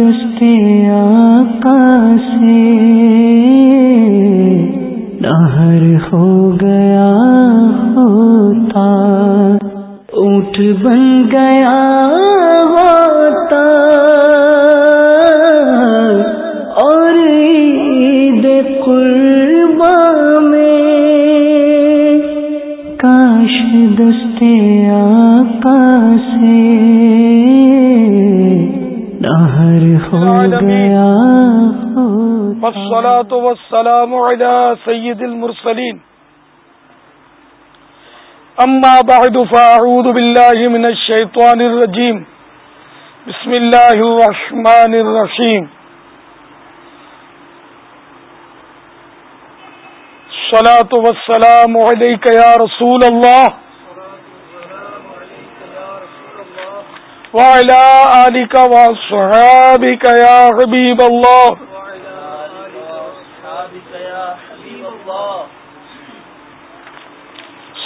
دوست على سيد المرسلين أما بعد فأعوذ بالله من الشيطان الرجيم بسم الله الرحمن الرحيم الصلاة والسلام عليك يا رسول الله وعلى آلك وصحابك يا حبيب الله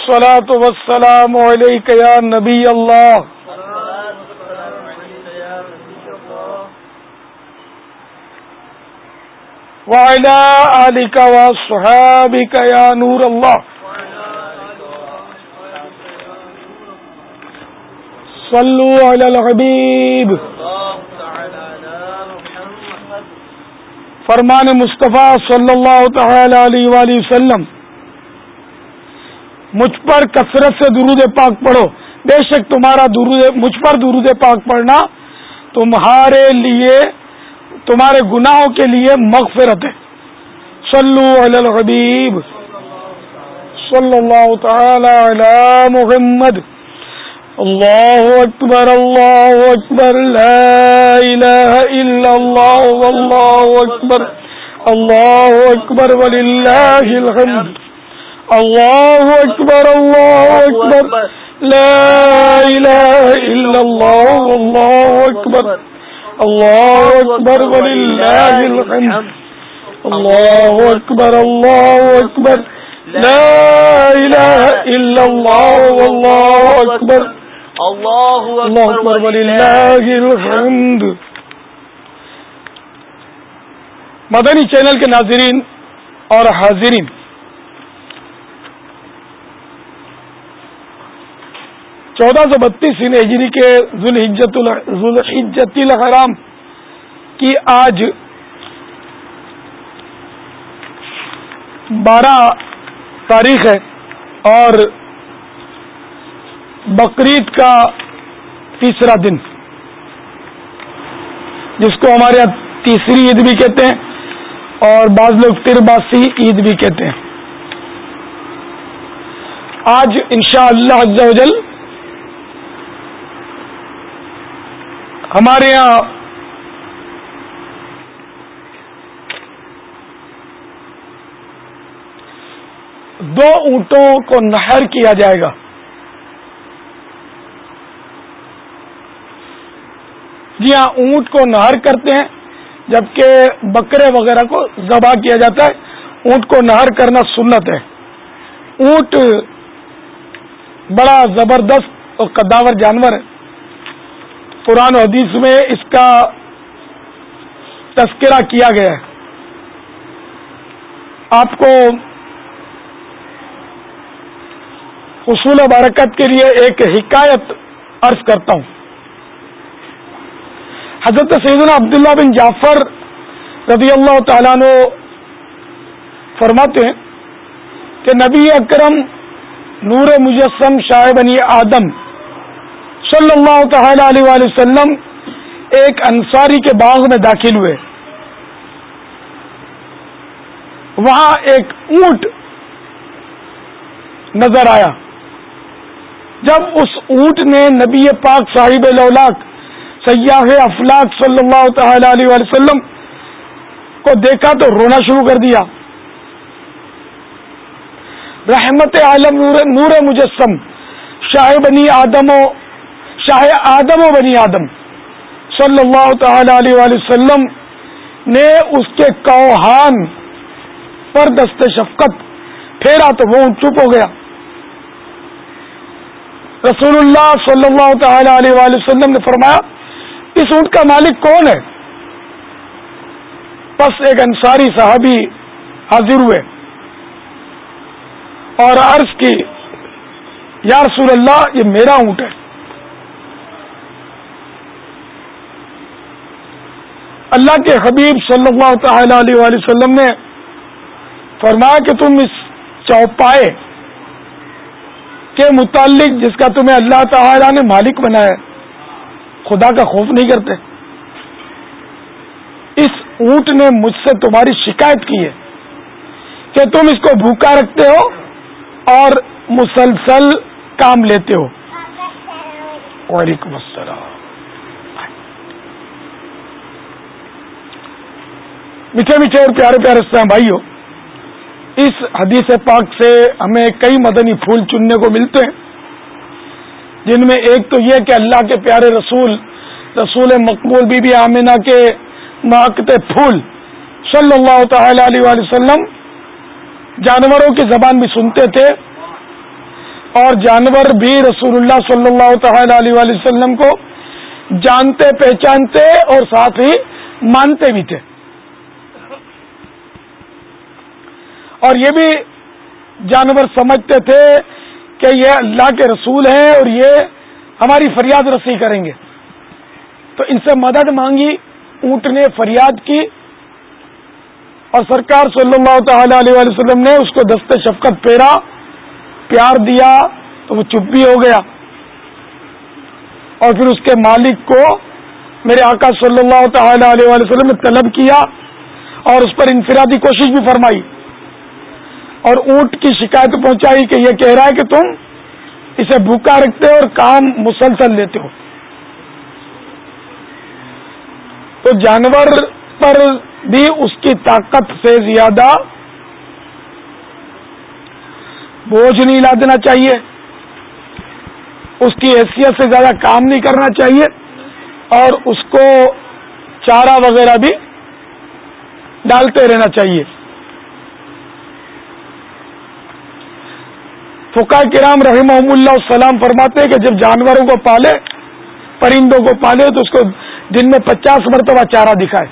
الصلاة والسلام عليك يا نبي الله. وعلى آلك وصحابك يا نور الله. صلوا على الحبيب. فرمان مصطفیٰ صلی اللہ تعالی علیہ وآلہ وسلم. مجھ پر کثرت سے درود پاک پڑھو۔ بے شک تمہارا درود مجھ پر درود پاک پڑھنا تمہارے لیے تمہارے گناہوں کے لیے مغفرت ہے۔ صلو علی الحبیب۔ صلی اللہ تعالی علی محمد۔ اللہ اکبر اللہ اکبر۔ لا الہ الا اللہ، واللہ اکبر۔ اللہ اکبر، وللہ الحمد۔ اللہ اکبر اللہ اکبر لا الہ الا اللہ واللہ اکبر اللہ اکبر وللہ الحمد اللہ اکبر اللہ اکبر لا الہ الا اللہ واللہ اکبر اللہ اکبر وللہ الحمد مدنی چینل کے ناظرین اور حاضرین چودہ سو بتیس ہجری کے ذوالحجت الحرام کی آج بارہ تاریخ ہے اور بقرعید کا تیسرا دن، جس کو ہمارے یہاں تیسری عید بھی کہتے ہیں اور بعض لوگ ترباسی عید بھی کہتے ہیں۔ آج انشاءاللہ شاء اللہ ہمارے یہاں دو اونٹوں کو نہر کیا جائے گا۔ جی ہاں اونٹ کو نہر کرتے ہیں، جبکہ بکرے وغیرہ کو ذبح کیا جاتا ہے۔ اونٹ کو نہر کرنا سنت ہے۔ اونٹ بڑا زبردست اور قداور جانور ہے۔ قرآن و حدیث میں اس کا تذکرہ کیا گیا ہے۔ آپ کو حصول و برکت کے لیے ایک حکایت عرض کرتا ہوں۔ حضرت سیدنا عبداللہ بن جعفر رضی اللہ تعالیٰ نے فرماتے ہیں کہ نبی اکرم نور مجسم شاہ بنی آدم صلی اللہ تعالی علیہ وآلہ وسلم ایک انصاری کے باغ میں داخل ہوئے۔ وہاں ایک اونٹ نظر آیا۔ جب اس اونٹ نے نبی پاک صاحب لولاک سیاح افلاق صلی اللہ تعالی علیہ وآلہ وسلم کو دیکھا تو رونا شروع کر دیا۔ رحمت عالم نور مجسم، شاہ بنی آدم و شاہ آدم و بنی آدم صلی اللہ تعالی علیہ وآلہ وسلم نے اس کے کوہان پر دست شفقت پھیرا تو وہ چپ ہو گیا۔ رسول اللہ صلی اللہ تعالی علیہ وآلہ وسلم نے فرمایا، اس اونٹ کا مالک کون ہے؟ پس ایک انصاری صحابی حاضر ہوئے اور عرض کی، یا رسول اللہ، یہ میرا اونٹ ہے۔ اللہ کے حبیب صلی اللہ تعالی علیہ وآلہ وسلم نے فرمایا کہ تم اس چوپائے کے متعلق جس کا تمہیں اللہ تعالی نے مالک بنایا خدا کا خوف نہیں کرتے۔ اس اونٹ نے مجھ سے تمہاری شکایت کی ہے کہ تم اس کو بھوکا رکھتے ہو اور مسلسل کام لیتے ہو۔ وعلیکم السلام۔ میٹھے میٹھے اور پیارے پیارے اسلام بھائیوں اس حدیث پاک سے ہمیں کئی مدنی پھول چننے کو ملتے ہیں۔ جن میں ایک تو یہ کہ اللہ کے پیارے رسول رسول مقبول بی بی آمینہ کے ماکتے پھول صلی اللہ تعالی علیہ وسلم جانوروں کی زبان بھی سنتے تھے۔ اور جانور بھی رسول اللہ صلی اللہ تعالی علیہ وسلم کو جانتے، پہچانتے اور ساتھ ہی مانتے بھی تھے۔ اور یہ بھی جانور سمجھتے تھے کہ یہ اللہ کے رسول ہیں اور یہ ہماری فریاد رسی کریں گے۔ تو ان سے مدد مانگی، اونٹ نے فریاد کی اور سرکار صلی اللہ تعالی علیہ وسلم نے اس کو دست شفقت پھیرا پیار دیا، تو وہ چپ بھی ہو گیا۔ اور پھر اس کے مالک کو میرے آقا صلی اللہ تعالی علیہ وسلم نے طلب کیا اور اس پر انفرادی کوشش بھی فرمائی۔ اور اونٹ کی شکایت پہنچائی کہ یہ کہہ رہا ہے کہ تم اسے بھوکا رکھتے ہو اور کام مسلسل لیتے ہو۔ تو جانور پر بھی اس کی طاقت سے زیادہ بوجھ نہیں لا دینا چاہیے۔ اس کی حیثیت سے زیادہ کام نہیں کرنا چاہیے۔ اور اس کو چارہ وغیرہ بھی ڈالتے رہنا چاہیے۔ فقہ کرام رحمہ اللہ السلام فرماتے ہیں کہ جب جانوروں کو پالے، پرندوں کو پالے تو اس کو دن میں پچاس مرتبہ چارہ دکھائے۔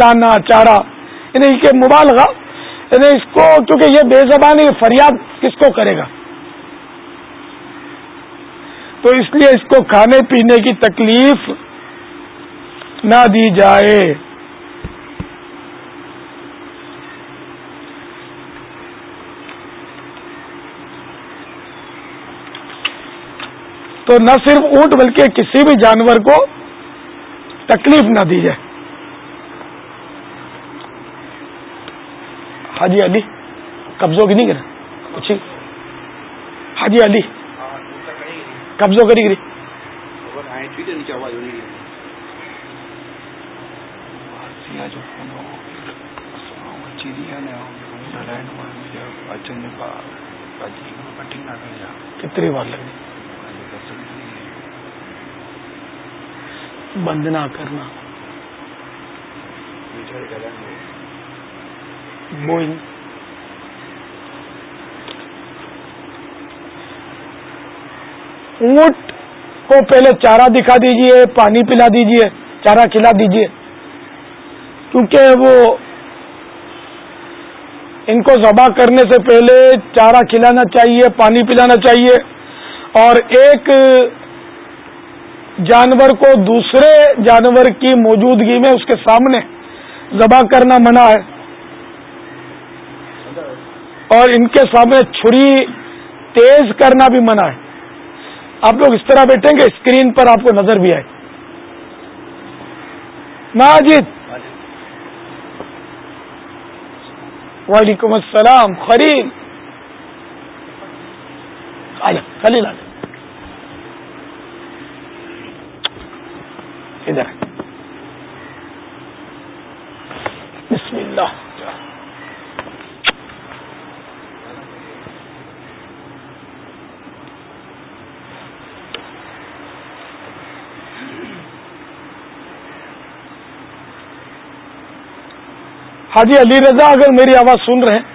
دانا چارہ یعنی کہ مبالغہ یعنی اس کو کیونکہ یہ بے زبانی فریاد کس کو کرے گا؟ تو اس لیے اس کو کھانے پینے کی تکلیف نہ دی جائے۔ تو نہ صرف اونٹ بلکہ کسی بھی جانور کو تکلیف نہ دی جائے۔ حاجی علی، قبضوں کی نہیں کرا کچھ حاجی علی، قبضوں کری گری کتنی بار لگی بند نہ کرنا۔ اونٹ کو پہلے چارہ دکھا دیجیے، پانی پلا دیجیے، چارہ کھلا دیجیے۔ کیونکہ وہ ان کو ذبح کرنے سے پہلے چارہ کھلانا چاہیے، پانی پلانا چاہیے۔ اور ایک جانور کو دوسرے جانور کی موجودگی میں اس کے سامنے ذبح کرنا منع ہے۔ اور ان کے سامنے چھری تیز کرنا بھی منع ہے۔ آپ لوگ اس طرح بیٹھیں گے، اسکرین پر آپ کو نظر بھی آئے۔ ماجد۔ وعلیکم السلام خرید خلیل آ ادھر بسم اللہ۔ حاجی علی رضا، اگر میری آواز سن رہے ہیں،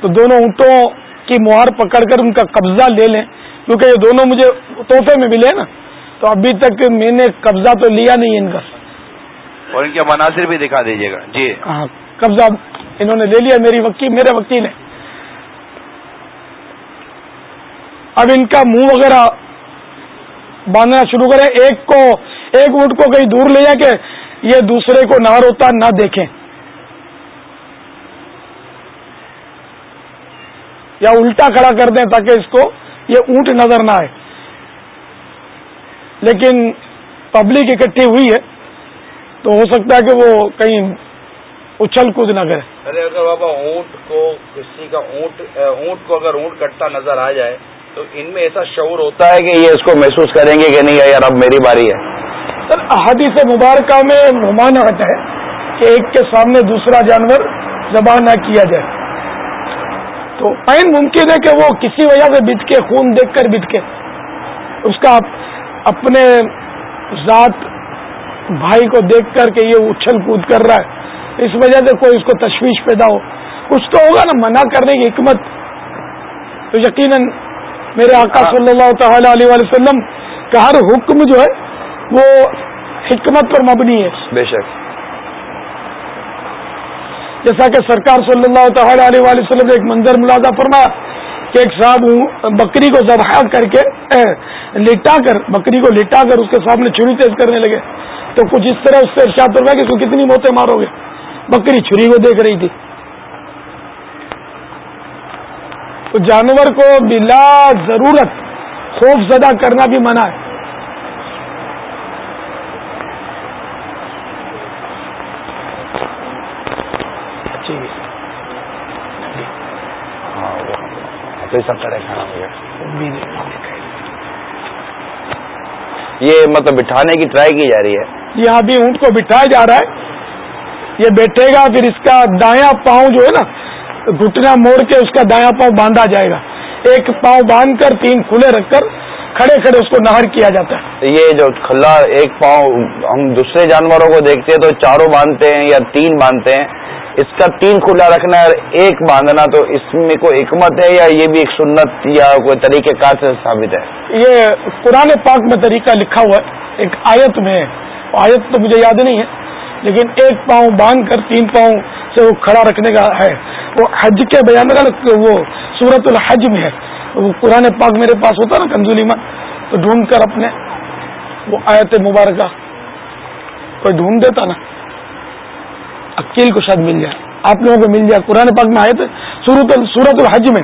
تو دونوں اونٹوں کی مہار پکڑ کر ان کا قبضہ لے لیں، کیونکہ یہ دونوں مجھے تحفے میں ملے نا۔ تو ابھی تک میں نے قبضہ تو لیا نہیں ان کا۔ اور ان کے مناظر بھی دکھا دیجیے گا۔ جی۔ ہاں قبضہ انہوں نے لے لیا میری وکیل میرے وکیل نے اب ان کا منہ وغیرہ باندھنا شروع کرے ایک کو ایک اونٹ کو کہیں دور لے جا کے یہ دوسرے کو نہ روتا نہ دیکھیں۔ یا الٹا کھڑا کر دیں تاکہ اس کو یہ اونٹ نظر نہ آئے۔ لیکن پبلک اکٹھی ہوئی ہے تو ہو سکتا ہے کہ وہ کہیں اچھل کود نہ کرے۔ ارے اگر بابا اونٹ کو کسی کا اونٹ اونٹ کو اگر اونٹ کٹتا نظر آ جائے تو ان میں ایسا شعور ہوتا ہے کہ یہ اس کو محسوس کریں گے کہ نہیں یار اب میری باری ہے۔ سر احادیث مبارکہ میں ممانعت ہے کہ ایک کے سامنے دوسرا جانور ذبح نہ کیا جائے۔ تو عین ممکن ہے کہ وہ کسی وجہ سے بت کے خون دیکھ کر بت کے اس کا اپنے ذات بھائی کو دیکھ کر کے یہ اچھل کود کر رہا ہے۔ اس وجہ سے کوئی اس کو تشویش پیدا ہو۔ کچھ تو ہوگا نا منع کرنے کی حکمت۔ تو یقیناً میرے آقا صلی اللہ تعالی علیہ وسلم کا ہر حکم جو ہے وہ حکمت پر مبنی ہے۔ بے شک۔ جیسا کہ سرکار صلی اللہ تعالی علیہ وسلم نے ایک منظر ملازہ فرمایا۔ کہ ایک صاحب بکری کو ذبح کر کے لٹا کر، بکری کو لٹا کر اس کے سامنے چھری تیز کرنے لگے۔ تو کچھ اس طرح اس سے ارشاد فرمایا کہ اس کو کتنی موتیں مارو گے؟ بکری چھری کو دیکھ رہی تھی۔ تو جانور کو بلا ضرورت خوف زدہ کرنا بھی منع ہے۔ یہ مطلب بٹھانے کی ٹرائی کی جا رہی ہے۔ یہاں بھی اونٹ کو بٹھایا جا رہا ہے۔ یہ بیٹھے گا پھر اس کا دایاں پاؤں جو ہے نا گھٹنا موڑ کے اس کا دایاں پاؤں باندھا جائے گا۔ ایک پاؤں باندھ کر تین کھلے رکھ کر کھڑے کھڑے اس کو نہر کیا جاتا ہے۔ یہ جو کھلا ایک پاؤں ہم دوسرے جانوروں کو دیکھتے ہیں تو چاروں باندھتے ہیں یا تین باندھتے ہیں۔ اس کا تین کھلا رکھنا ہے ایک باندھنا، تو اس میں کوئی حکمت ہے یا یہ بھی ایک سنت یا کوئی طریقہ کار سے ثابت ہے؟ یہ قرآن پاک میں طریقہ لکھا ہوا ہے، ایک آیت میں ہے۔ آیت تو مجھے یاد نہیں ہے، لیکن ایک پاؤں باندھ کر تین پاؤں سے وہ کھڑا رکھنے کا ہے۔ وہ حج کے بیان کا وہ سورت الحج میں ہے۔ وہ قرآن پاک میرے پاس ہوتا نا کنزولی من تو ڈھونڈ کر اپنے وہ آیت مبارکہ کوئی ڈھونڈ دیتا نا۔ عقیل کو شاید مل جائے۔ آپ لوگوں کو مل جائے۔ قرآن پاک میں آئے تھے سورت سورت الحج میں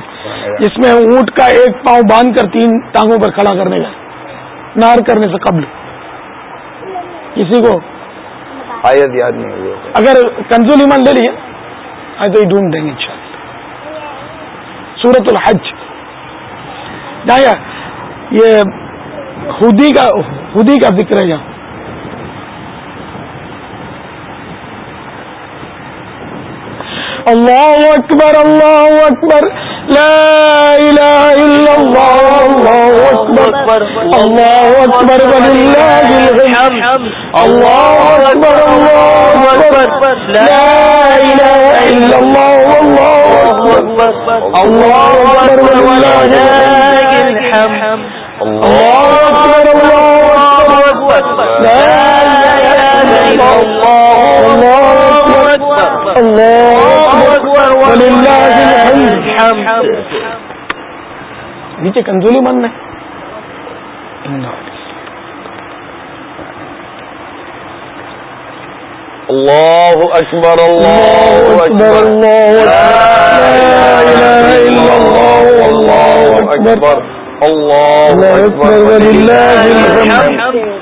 جس میں اونٹ کا ایک پاؤں باندھ کر تین ٹانگوں پر کھڑا کرنے کا نار کرنے سے قبل۔ کسی کو آیت یاد نہیں ہوئی۔ اگر کنزول ایمان لے لیے آئے تو یہ ڈھونڈ دیں گے ان سورت الحج۔ جایا یہ خودی کا خودی کا ذکر ہے یہاں۔ اللہ اکبر اللہ اکبر لا الہ الا اللہ اللہ اکبر اللہ اکبر وللہ الحمد اللہ اکبر اللہ اکبر لا الہ الا اللہ اللہ اکبر اللہ اکبر وللہ الحمد اللہ اکبر اللہ اکبر لا الہ الا اللہ اللہ اکبر اللہ نیچے کنزولی من ہے. اللہ اکبر اللہ اکبر اللہ اکبر اللہ اکبر.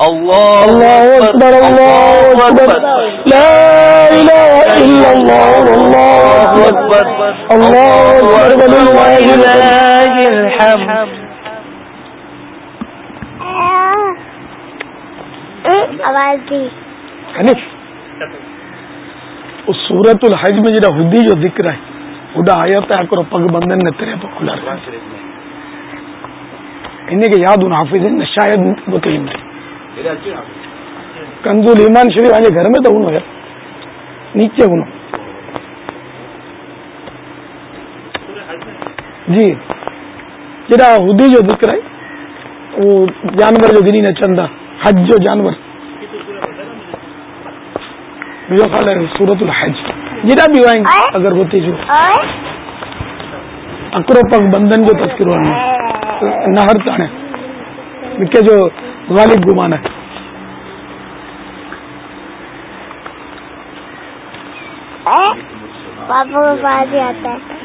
اللہ اکبر اللہ اکبر۔ لا الہ الا اللہ اللہ اکبر۔ اللہ اکبر وللہ الحمد۔ آواز دی حنیف اس سورت الحج میں جڑا ہدی جو ذکر ہے خدا آیت ہے کرو پگ بندن نے تیرے پہ کھلا رہا ان کے یاد ان حافظ ہیں شاید وہ تین کنزول ایمان شریف آج گھر میں تو انہوں ہے نیچے انہوں جی جڑا ہدی جو ذکر ہے وہ جانور جو گری نے چندہ حج جو جانور جو خیال ہے سورت الحج جڑا بھی وائیں اگر ہوتی جو اکرو پگ بندن جو تذکر نہر تانے کہ جو غالب گمان ہے۔ پاپا کو پاس آتا ہے۔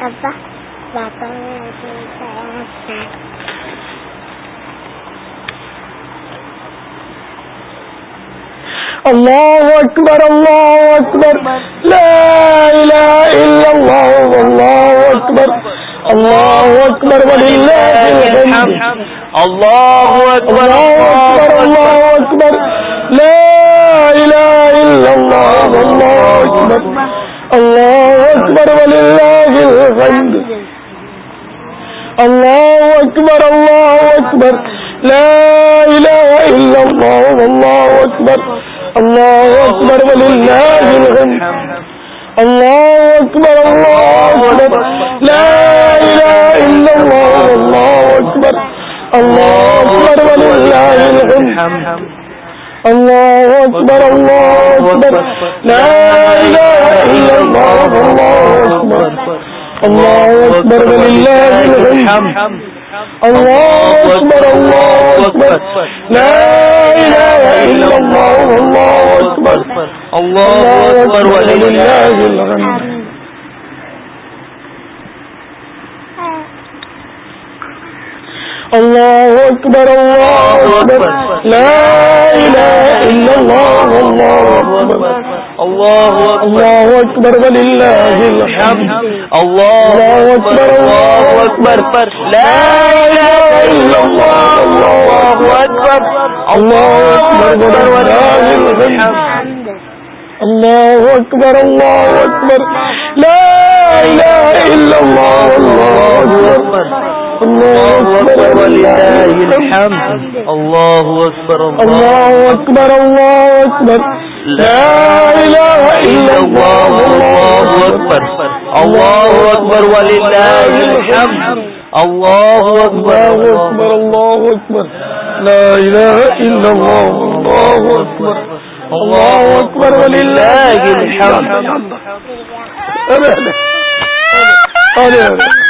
ابا پاپا اللہ اکبر اللہ اکبر لا الہ الا اللہ واللہ اکبر اللہ اکبر وللہ الحمد اللہ اکبر اللہ اکبر اللہ اکبر لا الہ الا اللہ واللہ اکبر اللہ اکبر وللہ الحمد اللہ اکبر اللہ اکبر لا إله إلا الله والله أكبر. الله أكبر ولله الحمد. الله أكبر الله أكبر. لا إله إلا الله، والله أكبر. الله أكبر ولله الحمد. الله أكبر الله أكبر. لا إله إلا الله، والله أكبر. الله أكبر ولله الحمد. الله اكبر الله اكبر لا اله الا الله الله اكبر الله الله اكبر ولله الحمد. الله اكبر الله اكبر لا اله الا الله الله اكبر الله اكبر الله اكبر الله اكبر لا اله الا الله الله اكبر اللہ اکبر اللہ اکبر اللہ اکبر اللہ اکبر لا الہ الا اللہ واللہ اکبر اللہ اکبر وللہ الحمد. اللہ اللہ اکبر اللہ اکبر لا الہ الا اللہ اللہ اکبر اللہ اکبر وللہ الحمد. ارے ارے ارے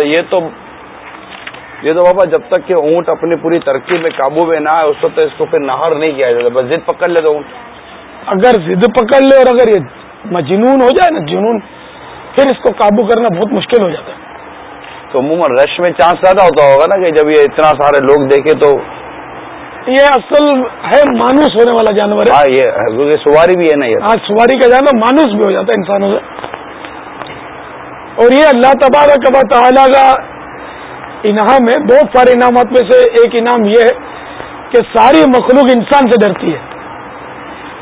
یہ تو یہ تو بابا جب تک کہ اونٹ اپنی پوری ترقی میں قابو میں نہ آئے اس وقت اس کو پھر نہر نہیں کیا جاتا بس ضد پکڑ لے تو اونٹ۔ اگر ضد پکڑ لے اور اگر یہ مجنون ہو جائے نا جنون پھر اس کو قابو کرنا بہت مشکل ہو جاتا ہے۔ تو عموماً رش میں چانس زیادہ ہوتا ہوگا نا کہ جب یہ اتنا سارے لوگ دیکھے تو یہ اصل ہے مانوس ہونے والا جانور ہے۔ ہاں یہ سواری بھی ہے نا یہ۔ آج سواری کا جانور مانوس بھی ہو جاتا ہے انسانوں سے۔ اور یہ اللہ تبارک و تعالیٰ کا انعام ہے بہت سارے انعامات میں سے ایک انعام یہ ہے کہ ساری مخلوق انسان سے ڈرتی ہے۔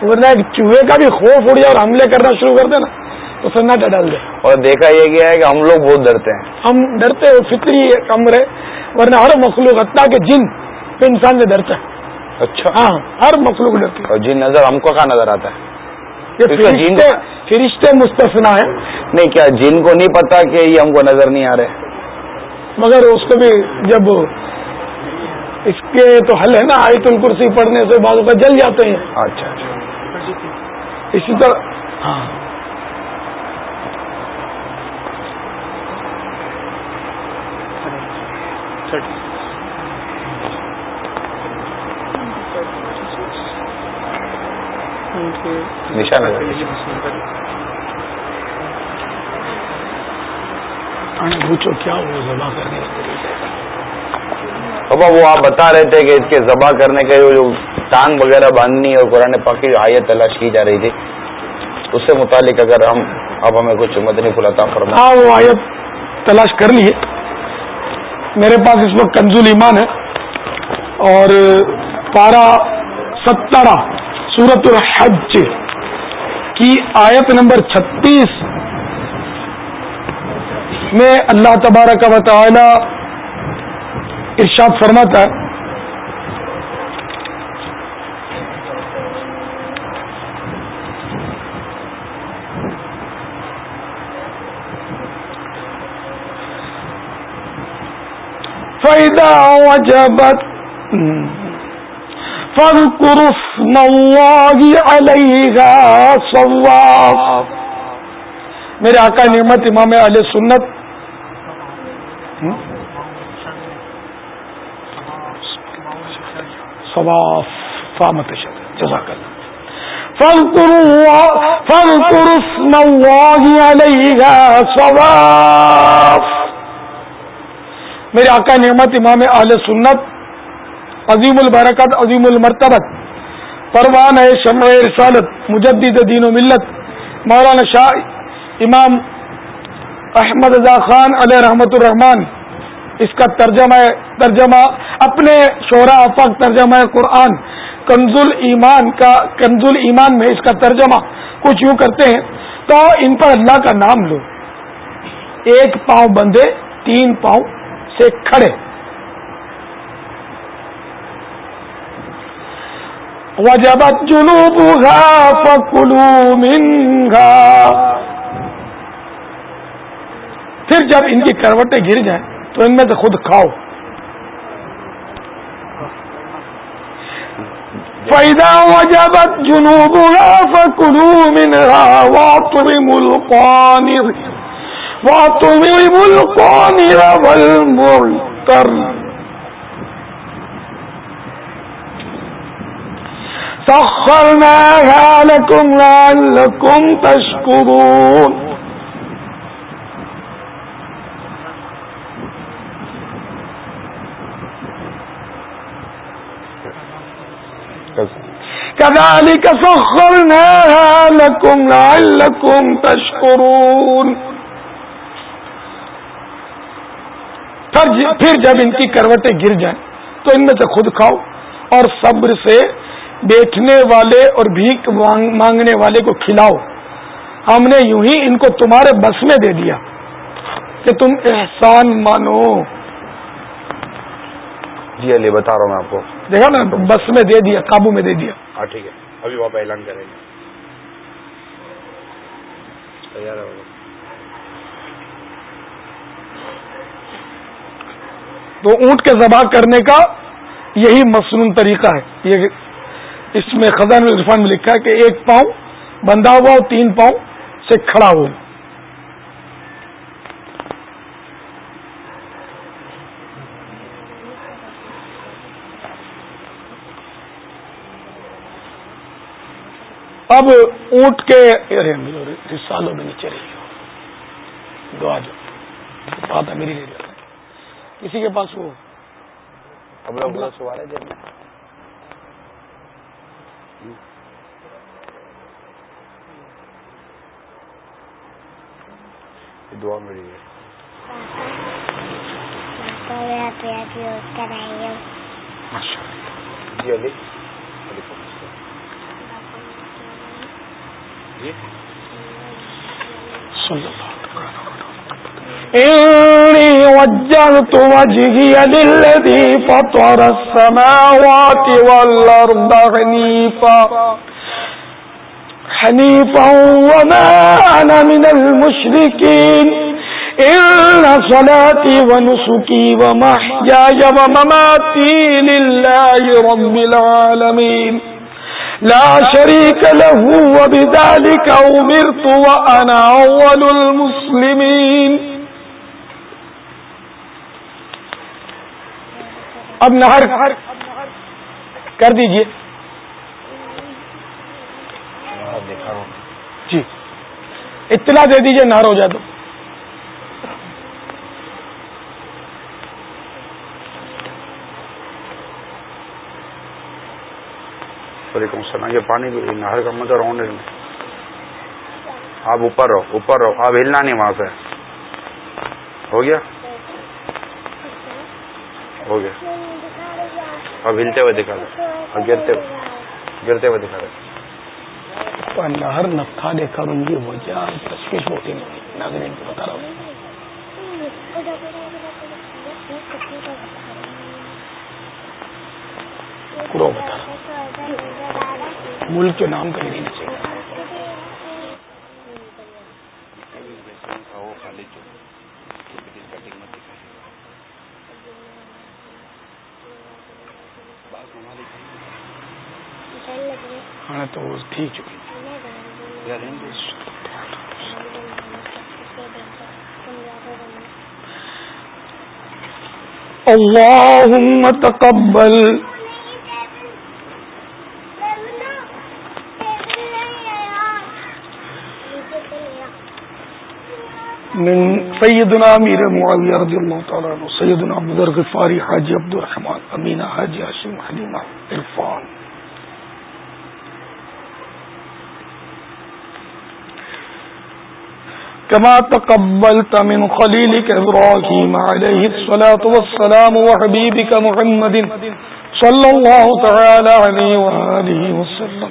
ورنہ ایک چوہے کا بھی خوف اڑ جائے اور حملے کرنا شروع کر دے نا تو سناٹا ڈال دے۔ اور دیکھا یہ گیا ہے کہ ہم لوگ بہت ڈرتے ہیں۔ ہم ڈرتے ہیں فطری امر ہے ورنہ ہر مخلوق حتیٰ کہ جن تو انسان سے ڈرتا ہے۔ اچھا۔ ہاں ہر مخلوق ڈرتی ہے۔ اور جن نظر ہم کو کہاں نظر آتا ہے؟ فرشتے فرشتے مستثنا ہے نہیں کیا جن کو نہیں پتا کہ یہ ہم کو نظر نہیں آ رہے؟ مگر اس کو بھی جب اس کے تو حل ہے نا آیت الکرسی پڑھنے سے بعضوں کا جل جاتے ہیں۔ اچھا اچھا۔ اسی طرح ہاں۔ نشان پوچھو کیا وہ ذبح کرنے کا طریقہ ہے؟ بابا وہ آپ بتا رہے تھے کہ اس کے ذبح کرنے کے جو ٹانگ وغیرہ باندھنی اور قرآن پاک کی آیت تلاش کی جا رہی تھی اس سے متعلق اگر ہم اب ہمیں کچھ مدنی کھلاتا فرما ہاں وہ آیت تلاش کر لیے میرے پاس اس وقت کنزول ایمان ہے اور پارہ سترہ سورت الحج۔ کی آیت نمبر چھتیس میں اللہ تبارک و تعالی ارشاد فرماتا ہے۔ فَإِذَا وَجَبَتْ فَاذْكُرُوا اسْمَ اللَّهِ عَلَيْهَا میرے آقا نعمت امام علیہ سنت صواف فامت جزاک اللہ فاذكروا اسم الله عليها صواف میرے آقا نعمت امام اہل سنت عظیم البرکت، عظیم المرتبت، پروان ہے شمع رسالت، مجدد دین و ملت، مولانا شاہ امام احمد رضا خان علیہ رحمت الرحمان اس کا ترجمہ ترجمہ اپنے شعرا افق ترجمہ قرآن کنز ایمان کا کنز ایمان میں اس کا ترجمہ کچھ یوں کرتے ہیں، تو ان پر اللہ کا نام لو۔ ایک پاؤں بندے، تین پاؤں سے کھڑے۔ وجبت جنوبها فكلوا منها۔ پھر جب ان کی کروٹیں گر جائیں تو ان میں سے خود کھاؤ۔ فیدا وجبت جنوبها فكلوا منها واطعموا القانر واطعموا القانر والمعتر سخرناها لكم لعلكم تشكرون. كذلك سخرناها لكم لعلكم تشكرون. پھر جب ان کی کروٹیں گر جائیں تو ان میں سے خود کھاؤ اور صبر سے بیٹھنے والے اور بھیک مانگنے والے کو کھلاؤ۔ ہم نے یوں ہی ان کو تمہارے بس میں دے دیا۔ کہ تم احسان مانو۔ جی علی بتا رہا ہوں میں آپ کو۔ دیکھا نا بس میں دے دیا قابو میں دے دیا۔ ہاں ٹھیک ہے۔ ابھی وہ اعلان کریں گے۔ تو اونٹ کے ذبح کرنے کا یہی مصنون طریقہ ہے۔ یہ اس میں خزان الرفان میں لکھا ہے کہ ایک پاؤں بندھا ہوا اور تین پاؤں سے کھڑا ہو اب اونٹ کے سالوں میں نیچے رہی ہو دعا جو بات ہے میری نہیں کسی کے پاس وہ دعا میری ہے۔ جی علی إني وجهت وجهي للذي فطر السماوات والأرض حنيفا. حنيفا وما أنا من المشركين. إن صلاتي ونسكي ومحياي ومماتي لله رب العالمين. لا شريك له وبذلك أمرت وأنا أول المسلمين. اب نہر کر دیجیے جی اطلاع دے دیجیے، نہر ہو جائے تو۔ وعلیکم السلام، یہ پانی بھی نہر کا مطلب رہنے آپ اوپر رہو اوپر رہو۔ آپ ہلنا نہیں وہاں سے۔ ہو گیا؟ ہو گیا۔ اب ہلتے ہوئے دکھا دیں۔ گرتے ہوئے گرتے ہوئے دکھا دیں۔ نہر نفا دے کروں گی وجہ تشویش ہوتی نہیں ناظرین کو بتا رہا ہوں بتا رہا ہوں ملک کے نام کا نہیں چاہیے ہاں تو ٹھیک چکی۔ اللهم تقبل. من سیدنا امیر معاویہ رضی اللہ تعالیٰ عنہ، سیدنا عبدالر غفاری حاجی عبد الرحمان امینہ حاجی حاشم حلیمہ، عرفان. كما تقبلت من خليلك إبراهيم عليه الصلاة والسلام وحبيبك محمد صلى الله تعالى عليه وآله وسلم.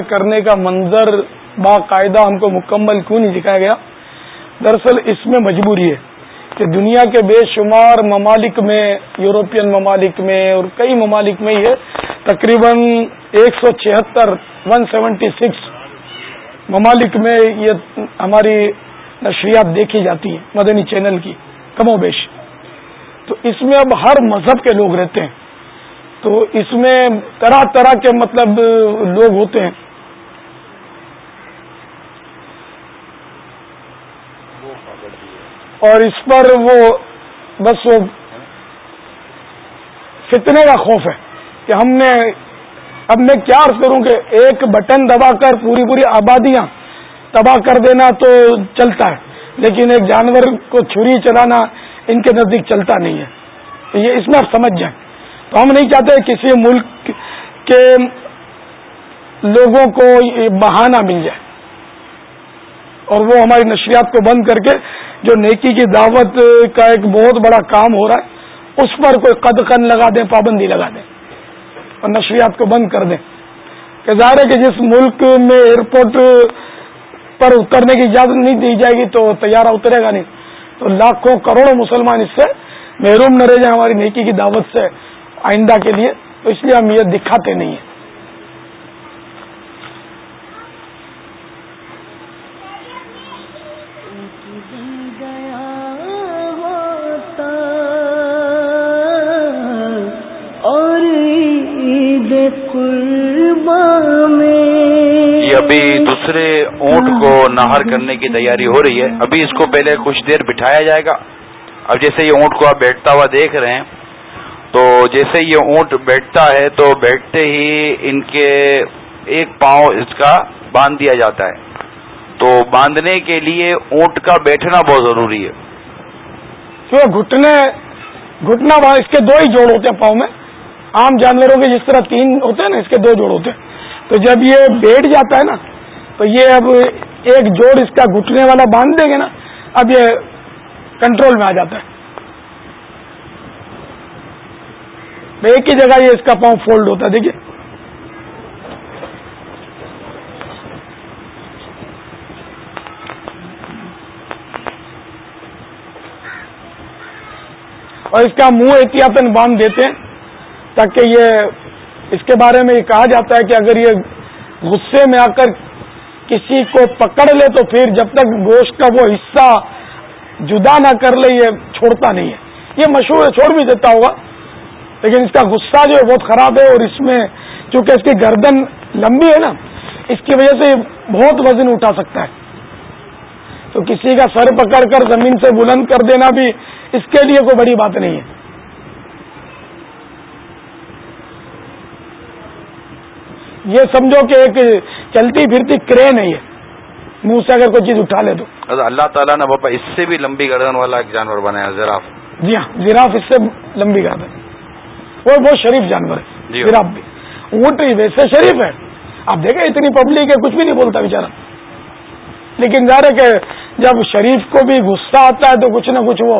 یہ کرنے کا منظر باقاعدہ ہم کو مکمل کیوں نہیں دکھایا گیا؟ دراصل اس میں مجبوری ہے کہ دنیا کے بے شمار ممالک میں، یورپین ممالک میں اور کئی ممالک میں یہ تقریباً ایک سو چھہتر ون سیونٹی سکس ممالک میں یہ ہماری نشریات دیکھی جاتی ہیں، مدنی چینل کی، کم و بیش۔ تو اس میں اب ہر مذہب کے لوگ رہتے ہیں۔ تو اس میں طرح طرح کے مطلب لوگ ہوتے ہیں۔ اور اس پر وہ بس وہ فتنے کا خوف ہے کہ ہم نے اب میں کیا عرض کروں کہ ایک بٹن دبا کر پوری پوری آبادیاں تباہ کر دینا تو چلتا ہے، لیکن ایک جانور کو چھری چلانا ان کے نزدیک چلتا نہیں ہے۔ یہ اس میں آپ سمجھ جائیں۔ تو ہم نہیں چاہتے کسی ملک کے لوگوں کو بہانہ مل جائے اور وہ ہماری نشریات کو بند کر کے جو نیکی کی دعوت کا ایک بہت بڑا کام ہو رہا ہے، اس پر کوئی قد قن لگا دیں، پابندی لگا دیں اور نشریات کو بند کر دیں۔ کہ ظاہر ہے کہ جس ملک میں ایئرپورٹ پر اترنے کی اجازت نہیں دی جائے گی تو تیارہ اترے گا نہیں۔ تو لاکھوں کروڑوں مسلمان اس سے محروم نہ رہ جائیں ہماری نیکی کی دعوت سے آئندہ کے لیے۔ تو اس لیے ہم یہ دکھاتے نہیں ہیں۔ نہر کرنے کی تیاری ہو رہی ہے۔ ابھی اس کو پہلے کچھ دیر بٹھایا جائے گا۔ اب جیسے یہ اونٹ کو آپ بیٹھتا ہوا دیکھ رہے ہیں، تو جیسے یہ اونٹ بیٹھتا ہے، تو بیٹھتے ہی ان کے ایک پاؤں اس کا باندھ دیا جاتا ہے۔ تو باندھنے کے لیے اونٹ کا بیٹھنا بہت ضروری ہے۔ کیوں گھٹنے، گھٹنا اس کے دو ہی جوڑ ہوتے ہیں پاؤں میں۔ عام جانوروں کے جس طرح تین ہوتے ہیں نا، اس کے دو جوڑ ہوتے ہیں۔ تو جب یہ بیٹھ جاتا ہے نا، تو یہ اب ایک جوڑ اس کا گھٹنے والا باندھ دیں گے نا، اب یہ کنٹرول میں آ جاتا ہے۔ ایک ہی جگہ یہ اس کا پاؤں فولڈ ہوتا ہے، دیکھیے۔ اور اس کا منہ احتیاطن باندھ دیتے ہیں، تاکہ یہ اس کے بارے میں یہ کہا جاتا ہے کہ اگر یہ غصے میں آ کر کسی کو پکڑ لے تو پھر جب تک گوشت کا وہ حصہ جدا نہ کر لے، یہ چھوڑتا نہیں ہے۔ یہ مشہور ہے، چھوڑ بھی دیتا ہوگا۔ لیکن اس کا غصہ جو ہے بہت خراب ہے اور اس میں چونکہ اس کی گردن لمبی ہے نا، اس کی وجہ سے بہت وزن اٹھا سکتا ہے۔ تو کسی کا سر پکڑ کر زمین سے بلند کر دینا بھی اس کے لیے کوئی بڑی بات نہیں ہے۔ یہ سمجھو کہ ایک چلتی پھرتی کرین ہے۔ یہ منہ سے اگر کوئی چیز اٹھا لے تو۔ اللہ تعالیٰ نے باپا اس سے بھی لمبی گردن والا ایک جانور بنایا زراف۔ جی ہاں زراف اس سے لمبی گردن۔ وہ بہت شریف جانور ہے جی زراف بھی۔ اونٹ ویسے شریف ہے۔ آپ دیکھیں اتنی پبلک ہے کچھ بھی نہیں بولتا بےچارا لیکن ظاہر ہے کہ جب شریف کو بھی غصہ آتا ہے تو کچھ نہ کچھ وہ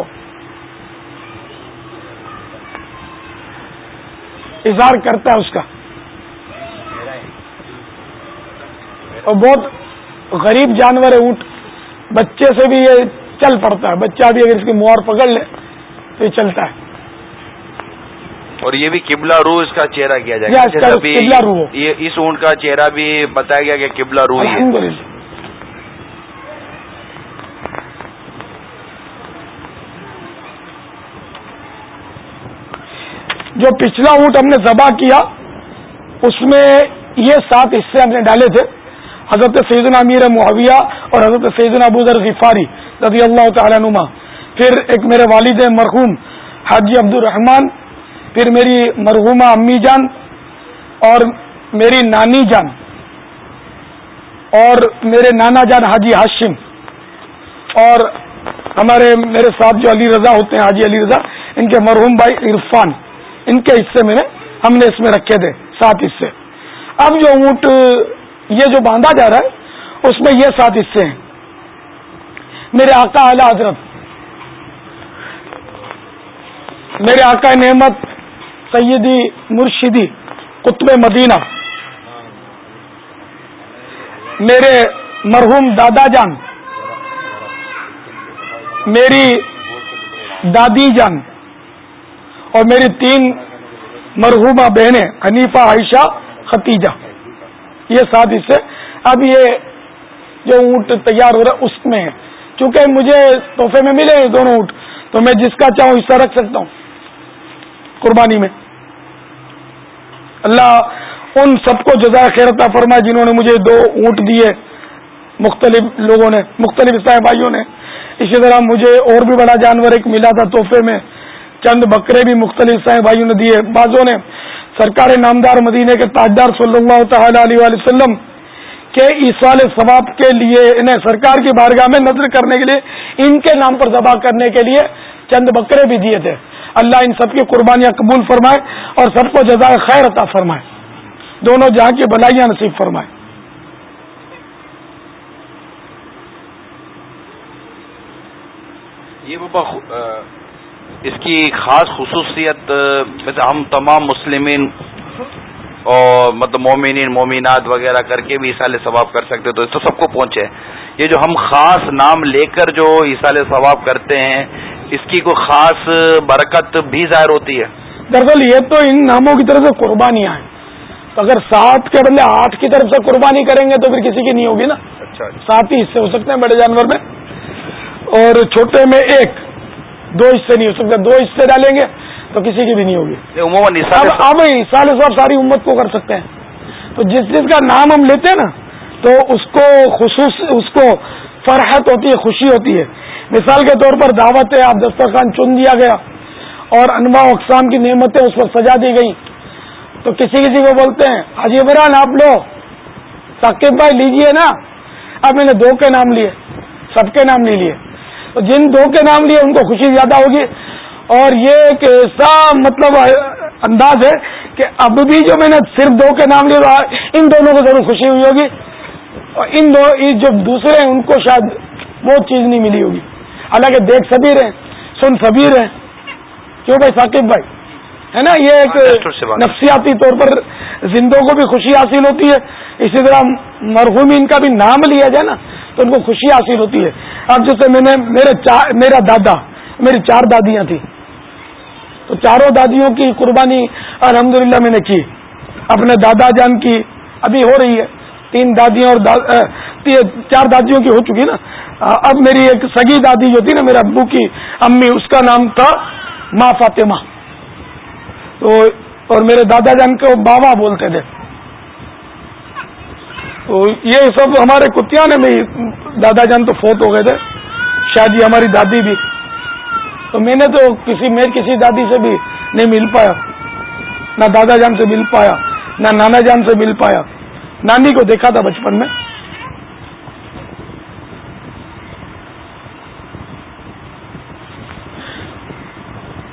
اظہار کرتا ہے اس کا۔ اور بہت غریب جانور ہے اونٹ۔ بچے سے بھی یہ چل پڑتا ہے۔ بچہ بھی اگر اس کی موہر پکڑ لے تو یہ چلتا ہے۔ اور یہ بھی قبلہ روح اس کا چہرہ کیا جائے گا۔ قبلہ ہو۔ یہ اس اونٹ کا چہرہ بھی بتایا گیا کہ قبلہ روح ہے۔ جو پچھلا اونٹ ہم نے ذبح کیا اس میں یہ سات حصے ہم نے ڈالے تھے۔ حضرت سیدنا امیر معاویہ اور حضرت سیدنا ابو ذر غفاری رضی اللہ تعالیٰ نما پھر ایک میرے والد مرحوم حاجی عبد الرحمان پھر میری مرحومہ امی جان اور میری نانی جان اور میرے نانا جان حاجی ہاشم اور ہمارے میرے ساتھ جو علی رضا ہوتے ہیں، حاجی علی رضا، ان کے مرحوم بھائی عرفان، ان کے حصے میں نے ہم نے اس میں رکھے تھے سات حصے۔ اب جو اونٹ یہ جو باندھا جا رہا ہے، اس میں یہ سات حصے ہیں۔ میرے آقا اعلی حضرت، میرے آقا نعمت سیدی مرشدی قطب مدینہ، میرے مرحوم دادا جان، میری دادی جان، اور میری تین مرحومہ بہنیں، حنیفہ، عائشہ، ختیجہ۔ یہ سات حصے اب یہ جو اونٹ تیار ہو رہا ہے، اس میں ہے۔ چونکہ مجھے تحفے میں ملے دونوں اونٹ، تو میں جس کا چاہوں حصہ رکھ سکتا ہوں۔ قربانی میں۔ اللہ ان سب کو جزائے خیرتا فرمائے جنہوں نے مجھے دو اونٹ دیے۔ مختلف لوگوں نے، مختلف عیسائی بھائیوں نے۔ اسی طرح مجھے اور بھی بڑا جانور ایک ملا تھا تحفے میں۔ چند بکرے بھی مختلف عیسائی بھائیوں نے دیے۔ بعضوں نے سرکار نامدار مدینے کے تاجدار صلی اللہ تعالی علیہ وسلم کے ایسال ثواب کے لیے انہیں سرکار کی بارگاہ میں نظر کرنے کے لیے، ان کے نام پر ذبح کرنے کے لیے چند بکرے بھی دیے تھے۔ اللہ ان سب کی قربانیاں قبول فرمائے اور سب کو جزائے خیر عطا فرمائے۔ دونوں جہاں کی بلائیاں نصیب فرمائے۔ یہ بابا اس کی خاص خصوصیت ہم تمام مسلمین اور مطلب مومنین مومنات وغیرہ کر کے بھی اصال ثواب کر سکتے تو اس تو سب کو پہنچے۔ یہ جو ہم خاص نام لے کر جو اصال ثواب کرتے ہیں اس کی کوئی خاص برکت بھی ظاہر ہوتی ہے۔ دراصل یہ تو ان ناموں کی طرف سے قربانیاں ہیں۔ اگر سات کے بدلے آٹھ کی طرف سے قربانی کریں گے تو پھر کسی کی نہیں ہوگی نا۔ اچھا۔ سات ہی حصے ہو سکتے ہیں بڑے جانور میں۔ اور چھوٹے میں ایک۔ دو حصے نہیں ہو سکتے دو حصے ڈالیں گے تو کسی کی بھی نہیں ہوگی۔ عموماً اب سال صاحب ساری امت کو کر سکتے ہیں۔ تو جس جس کا نام ہم لیتے ہیں نا تو اس کو خصوص اس کو فرحت ہوتی ہے خوشی ہوتی ہے۔ مثال کے طور پر دعوت ہے آپ دسترخوان چن دیا گیا اور انواع اقسام کی نعمتیں اس پر سجا دی گئی تو کسی کسی کو بولتے ہیں حاجی عمران آپ لو ثاقب بھائی لیجیے نا۔ اب میں نے دو کے نام لیے سب کے نام نہیں لیے۔ جن دو کے نام لیے ان کو خوشی زیادہ ہوگی۔ اور یہ ایک ایسا مطلب انداز ہے کہ اب بھی جو میں نے صرف دو کے نام لیے ان دونوں کو ضرور خوشی ہوئی ہوگی۔ اور ان دو جو دوسرے ہیں ان کو شاید وہ چیز نہیں ملی ہوگی۔ حالانکہ دیکھ سبھی رہے سن سبھی رہے کیوں بھائی ثاقب بھائی؟ ہے نا یہ ایک نفسیاتی طور پر زندوں کو بھی خوشی حاصل ہوتی ہے۔ اسی طرح مرحومین کا بھی نام لیا جائے نا تو ان کو خوشی حاصل ہوتی ہے۔ اب جیسے میں نے میرے میرا دادا، میری چار دادیاں تھیں۔ تو چاروں دادیوں کی قربانی الحمدللہ میں نے کی۔ اپنے دادا جان کی ابھی ہو رہی ہے۔ تین دادیاں اور چار دادیوں کی ہو چکی نا۔ اب میری ایک سگی دادی جو تھی نا میرے ابو کی امی، اس کا نام تھا ماں فاطمہ۔ تو اور میرے دادا جان کو بابا بولتے تھے۔ تو یہ سب ہمارے کتیا نے بھی، دادا جان تو فوت ہو گئے تھے شاید یہ ہماری دادی بھی۔ تو میں نے تو کسی، میں کسی دادی سے بھی نہیں مل پایا۔ نہ دادا جان سے مل پایا، نہ نانا جان سے مل پایا۔ نانی کو دیکھا تھا بچپن میں۔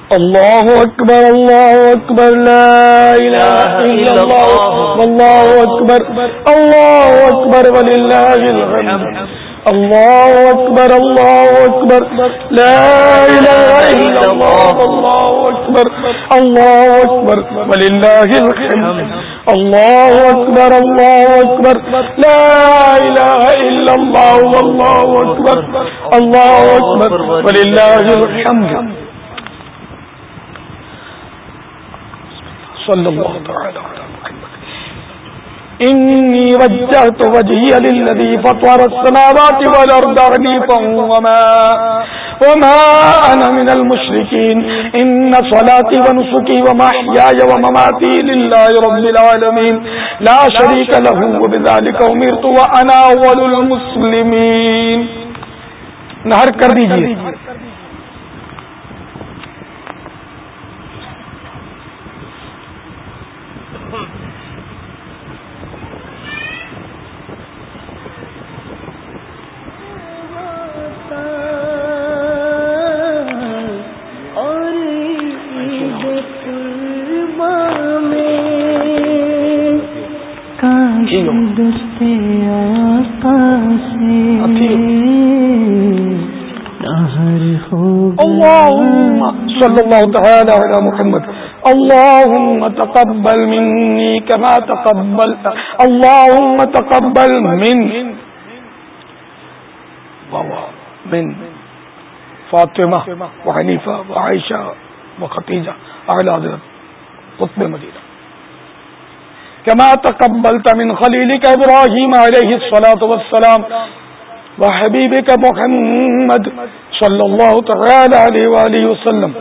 اللہ اکبر اللہ اکبر، لا الہ الا اللہ۔ واللہ اکبر اللہ اکبر وللہ الحمد. اللہ اکبر اللہ اکبر لا الہ الا اللہ واللہ اکبر اللہ اکبر وللہ الحمد. اللہ اکبر اللہ اکبر لا الہ الا اللہ واللہ اکبر اللہ اکبر وللہ الحمد. صلی اللہ تعالی إني وجهت وجهي للذي فطر السماوات والأرض عنيفا وما وما أنا من المشركين. إن صلاتي ونسكي ومحياي ومماتي لله رب العالمين. لا شريك له، وبذلك أمرت، وأنا أول المسلمين. نہر کر دیجیے. صلی اللہ تعالی علی محمد. اللهم تقبل مني كما تقبل اللهم تقبل من من فاطمة وحنيفة وعائشة وخطيجة أعلى حضرت قطب مدينة كما تقبلت من خليلك إبراهيم عليه الصلاة والسلام وحبيبك محمد صلى الله تعالى عليه وآله وسلم.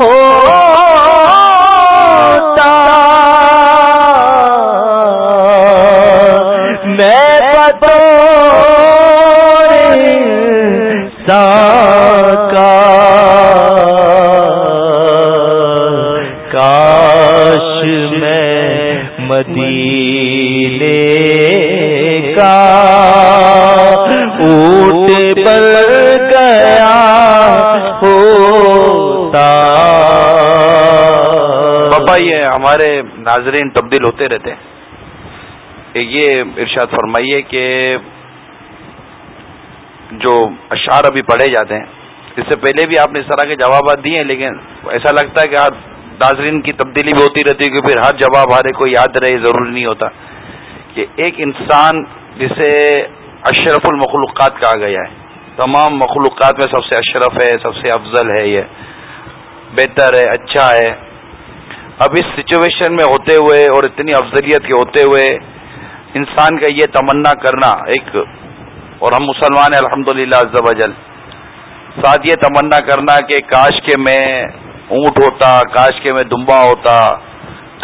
ہو ہمارے ناظرین تبدیل ہوتے رہتے ہیں۔ یہ ارشاد فرمائیے کہ جو اشعار ابھی پڑھے جاتے ہیں، اس سے پہلے بھی آپ نے اس طرح کے جوابات دیے ہیں، لیکن ایسا لگتا ہے کہ ہر ناظرین کی تبدیلی بھی ہوتی رہتی ہے، کہ پھر ہر جواب ہر کو یاد رہے، ضروری نہیں ہوتا۔ کہ ایک انسان جسے اشرف المخلوقات کہا گیا ہے، تمام مخلوقات میں سب سے اشرف ہے، سب سے افضل ہے یہ۔ بہتر ہے اچھا ہے۔ اب اس سچویشن میں ہوتے ہوئے اور اتنی افضلیت کے ہوتے ہوئے انسان کا یہ تمنا کرنا ایک اور ہم مسلمان ہیں الحمد للہ جل ساتھ یہ تمنا کرنا کہ کاش کے میں اونٹ ہوتا، کاش کے میں دمبا ہوتا،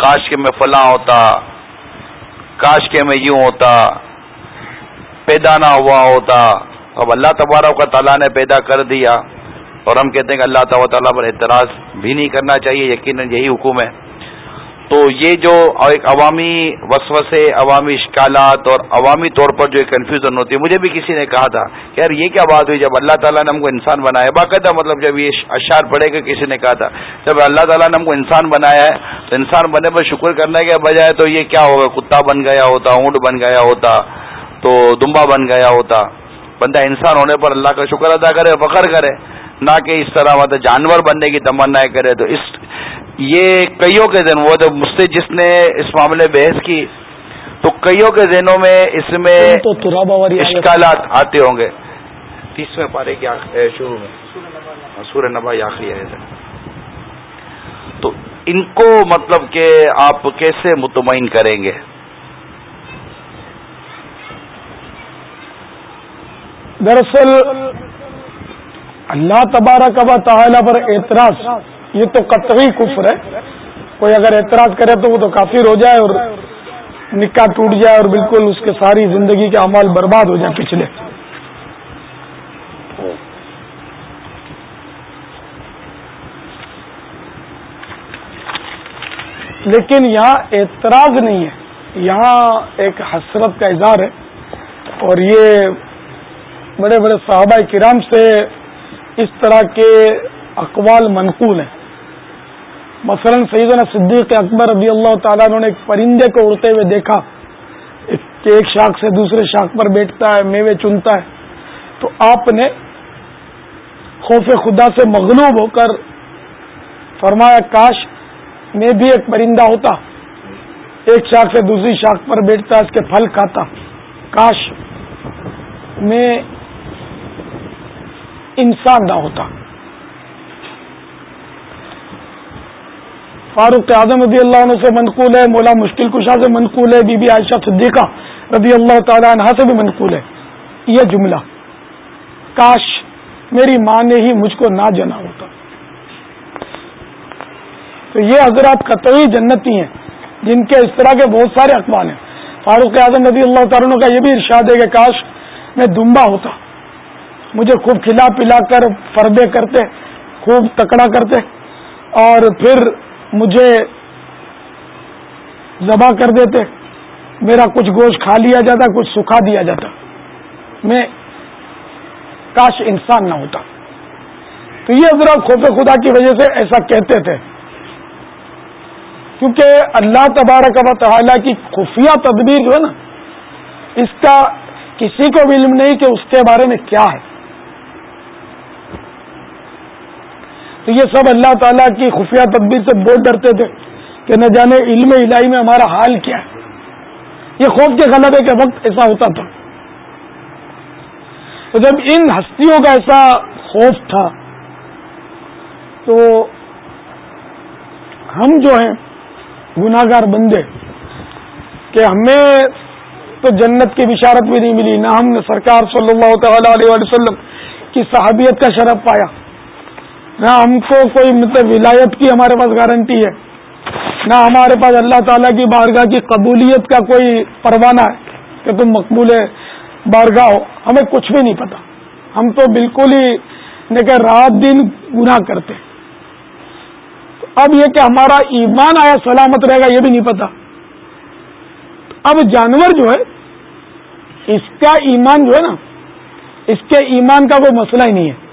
کاش کے میں فلاں ہوتا، کاش کے میں یوں ہوتا، پیدا نہ ہوا ہوتا۔ اب اللہ تبارک کا تعالیٰ نے پیدا کر دیا اور ہم کہتے ہیں کہ اللہ تعالیٰ تعالیٰ پر اعتراض بھی نہیں کرنا چاہیے، یقیناً یہی حکم ہے۔ تو یہ جو ایک عوامی وسوسے، عوامی اشکالات اور عوامی طور پر جو کنفیوژن ہوتی ہے، مجھے بھی کسی نے کہا تھا کہ یار یہ کیا بات ہوئی؟ جب اللہ تعالیٰ نے ہم کو انسان بنایا، باقاعدہ مطلب جب یہ اشعار پڑے گا، کسی نے کہا تھا، جب اللہ تعالیٰ نے ہم کو انسان بنایا ہے، تو انسان بنے پر شکر کرنے کے بجائے تو یہ کیا ہوگا؟ کتا بن گیا ہوتا، اونٹ بن گیا ہوتا، تو دمبا بن گیا ہوتا۔ بندہ انسان ہونے پر اللہ کا شکر ادا کرے، فخر کرے، نہ کہ اس طرح مطلب جانور بننے کی تمنا کرے۔ تو اس یہ کئیوں کے دن وہ مجھ سے جس نے اس معاملے بحث کی تو کئیوں کے دنوں میں اس میں اشکالات آتے ہوں گے۔ تیسویں پارے کیا شروع میں۔ سورہ نبا آخری ہے۔ تو ان کو مطلب کہ آپ کیسے مطمئن کریں گے؟ دراصل اللہ تبارک و تعالی پر اعتراض یہ تو قطعی کفر ہے۔ کوئی اگر اعتراض کرے تو وہ تو کافر ہو جائے اور نکاح ٹوٹ جائے اور بالکل اس کے ساری زندگی کے اعمال برباد ہو جائیں پچھلے۔ لیکن یہاں اعتراض نہیں ہے۔ یہاں ایک حسرت کا اظہار ہے۔ اور یہ بڑے بڑے صحابہ کرام سے اس طرح کے اقوال منقول ہیں۔ مثلا سیدنا صدیق اکبر رضی اللہ تعالیٰ نے ایک پرندے کو اڑتے ہوئے دیکھا۔ کہ ایک شاخ سے دوسرے شاخ پر بیٹھتا ہے، میوے چنتا ہے۔ تو آپ نے خوف خدا سے مغلوب ہو کر فرمایا، کاش میں بھی ایک پرندہ ہوتا۔ ایک شاخ سے دوسری شاخ پر بیٹھتا، اس کے پھل کھاتا۔ کاش میں انسان نہ ہوتا۔ فاروق اعظم رضی اللہ عنہ سے منقول ہے، مولا مشکل کشا سے منقول ہے، بی بی عائشہ صدیقہ رضی اللہ تعالی عنہ سے بھی منقول ہے۔ یہ جملہ۔ کاش میری ماں نے ہی مجھ کو نہ جنا ہوتا۔ تو یہ حضرات قطعی جنتی ہیں، جن کے اس طرح کے بہت سارے اقوال ہیں، فاروق اعظم رضی اللہ تعالیٰ کا یہ بھی ارشاد ہے کہ کاش میں دمبا ہوتا۔ مجھے خوب کھلا پلا کر فردے کرتے، خوب تکڑا کرتے۔ اور پھر مجھے ذبح کر دیتے، میرا کچھ گوشت کھا لیا جاتا، کچھ سکھا دیا جاتا۔ میں کاش انسان نہ ہوتا۔ تو یہ ذرا خوف خدا کی وجہ سے ایسا کہتے تھے۔ کیونکہ اللہ تبارک و تعالیٰ کی خفیہ تدبیر جو ہے نا، اس کا کسی کو بھی علم نہیں کہ اس کے بارے میں کیا ہے۔ تو یہ سب اللہ تعالیٰ کی خفیہ تدبیر سے بہت ڈرتے تھے کہ نہ جانے علم الہی میں ہمارا حال کیا ہے۔ یہ خوف کے غلبے کے وقت ایسا ہوتا تھا۔ تو جب ان ہستیوں کا ایسا خوف تھا، تو ہم جو ہیں گناگار بندے، کہ ہمیں تو جنت کی بشارت بھی نہیں ملی، نہ ہم نے سرکار صلی اللہ تعالی علیہ وسلم کی صحابیت کا شرف پایا۔ نہ ہم کو کوئی مطلب ولایت کی ہمارے پاس گارنٹی ہے، نہ ہمارے پاس اللہ تعالیٰ کی بارگاہ کی قبولیت کا کوئی پروانہ ہے کہ تم مقبول بارگاہ ہو۔ ہمیں کچھ بھی نہیں پتا۔ ہم تو بالکل ہی کہ رات دن گناہ کرتے۔ اب یہ کہ ہمارا ایمان آیا سلامت رہے گا، یہ بھی نہیں پتا۔ اب جانور جو ہے، اس کا ایمان جو ہے نا، اس کے ایمان کا کوئی مسئلہ ہی نہیں ہے۔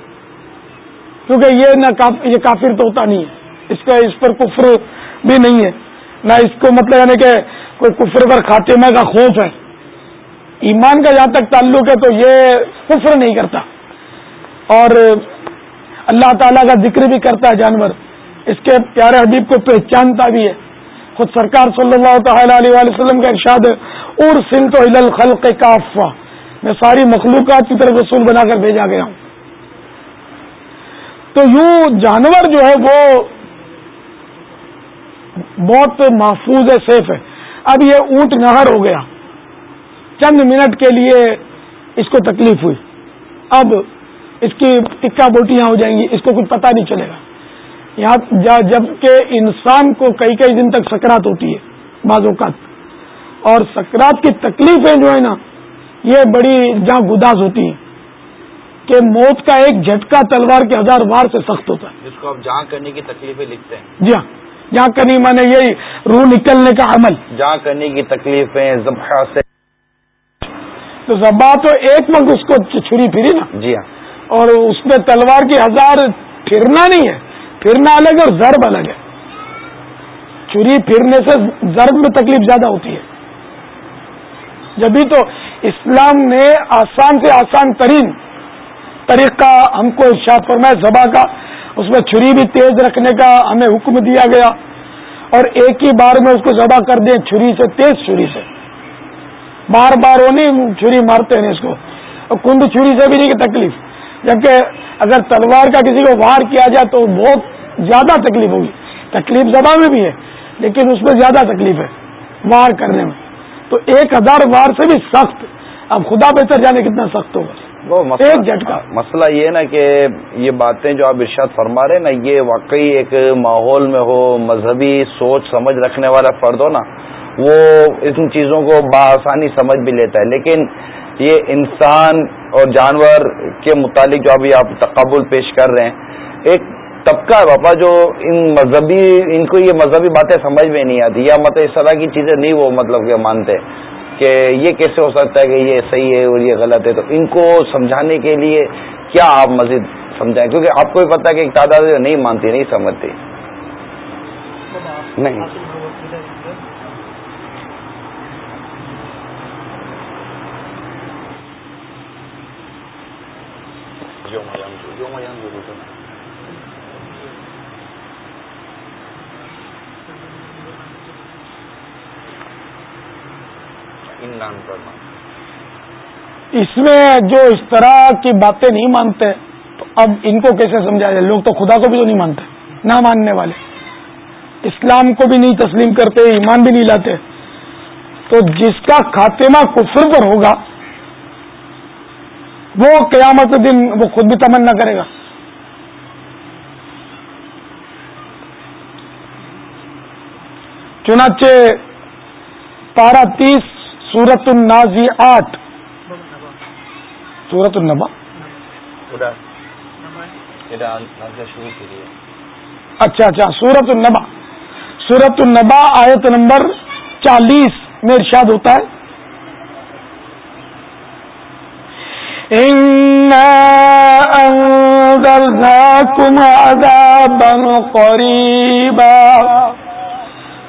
کیونکہ یہ نہ یہ کافر تو ہوتا نہیں ہے۔ اس کا اس پر کفر بھی نہیں ہے۔ نہ اس کو مطلب یعنی کہ کوئی کفر پر خاتمہ کا خوف ہے۔ ایمان کا جہاں تک تعلق ہے تو یہ کفر نہیں کرتا۔ اور اللہ تعالیٰ کا ذکر بھی کرتا ہے جانور۔ اس کے پیارے حبیب کو پہچانتا بھی ہے۔ خود سرکار صلی اللہ تعالی علیہ وسلم کا ارشاد ار سن تو خلق کافا میں ساری مخلوقات کی طرف رسول بنا کر بھیجا گیا ہوں۔ تو یوں جانور جو ہے وہ بہت محفوظ ہے سیف ہے۔ اب یہ اونٹ نہر ہو گیا۔ چند منٹ کے لیے اس کو تکلیف ہوئی۔ اب اس کی ٹکا بوٹیاں ہو جائیں گی، اس کو کچھ پتہ نہیں چلے گا۔ یہاں جبکہ انسان کو کئی کئی دن تک سکرات ہوتی ہے، بعض اوقات۔ اور سکرات کی تکلیفیں جو ہے نا، یہ بڑی جہاں گداس ہوتی ہیں۔ کہ موت کا ایک جھٹکا تلوار کے ہزار وار سے سخت ہوتا ہے۔ جس کو آپ جہاں کرنے کی تکلیفیں لکھتے ہیں۔ جی ہاں۔ جہاں کرنی مانے یہی روح نکلنے کا عمل۔ جہاں کرنے کی تکلیفیں سے۔ تو زبا تو ایک وقت اس کو چھری پھری نا۔ جی ہاں۔ اور اس میں تلوار کی ہزار پھرنا نہیں ہے۔ پھرنا الگ اور ضرب الگ ہے۔ چھری پھرنے سے ضرب میں تکلیف زیادہ ہوتی ہے۔ جبھی تو اسلام نے آسان سے آسان ترین طریقہ ہم کو ارشاد فرمایا زبا کا، اس میں چھری بھی تیز رکھنے کا ہمیں حکم دیا گیا۔ اور ایک ہی بار میں اس کو ذبح کر دیں، چھری سے، تیز چھری سے۔ بار بار وہ نہیں، چھری مارتے ہیں اس کو۔ اور کند چھری سے بھی نہیں کہ تکلیف۔ جبکہ اگر تلوار کا کسی کو وار کیا جائے تو بہت زیادہ تکلیف ہوگی۔ تکلیف زبا میں بھی ہے، لیکن اس میں زیادہ تکلیف ہے وار کرنے میں۔ تو ایک ہزار وار سے بھی سخت۔ اب خدا بہتر جانے کتنا سخت ہوگا۔ وہ جھٹکا۔ مسئلہ یہ نا کہ یہ باتیں جو آپ ارشاد فرما رہے نا یہ واقعی ایک ماحول میں ہو مذہبی سوچ سمجھ رکھنے والا فرد ہو نا وہ ان چیزوں کو بآسانی سمجھ بھی لیتا ہے۔ لیکن یہ انسان اور جانور کے متعلق جو ابھی آپ تقابل پیش کر رہے ہیں ایک طبقہ ہے باپا جو ان مذہبی ان کو یہ مذہبی باتیں سمجھ میں نہیں آتی یا مطلب اس طرح کی چیزیں نہیں وہ مطلب کہ مانتے۔ کہ یہ کیسے ہو سکتا ہے کہ یہ صحیح ہے اور یہ غلط ہے؟ تو ان کو سمجھانے کے لیے کیا آپ مزید سمجھائیں؟ کیونکہ آپ کو بھی پتا کہ ایک تعداد نہیں مانتی، نہیں سمجھتی۔ نہیں۔ اس میں جو اس طرح کی باتیں نہیں مانتے، تو اب ان کو کیسے سمجھا جائے؟ لوگ تو خدا کو بھی تو نہیں مانتے، نہ ماننے والے۔ اسلام کو بھی نہیں تسلیم کرتے، ایمان بھی نہیں لاتے۔ تو جس کا خاتمہ کفر پر ہوگا، وہ قیامت دن وہ خود بھی تمنا کرے گا۔ چنانچہ پارا تیس سورت النازی آٹھ۔ سورت النبا۔ اچھا اچھا سورت النبا۔ سورت النبا آیت نمبر چالیس میں ارشاد ہوتا ہے۔ قريبا۔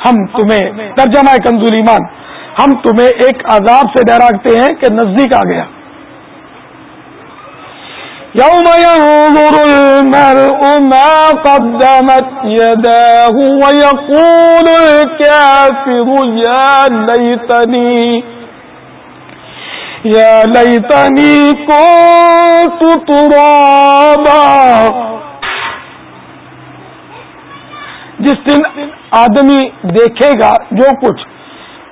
ہم تمہیں ترجمہ کنزول ایمان۔ ہم تمہیں ایک عذاب سے ڈراتے ہیں کہ نزدیک آ گیا۔ يوم ينظر المرء ما قدمت يداه ويقول الكافر يا ليتني يا ليتني كنت ترابا۔ جس دن آدمی دیکھے گا جو کچھ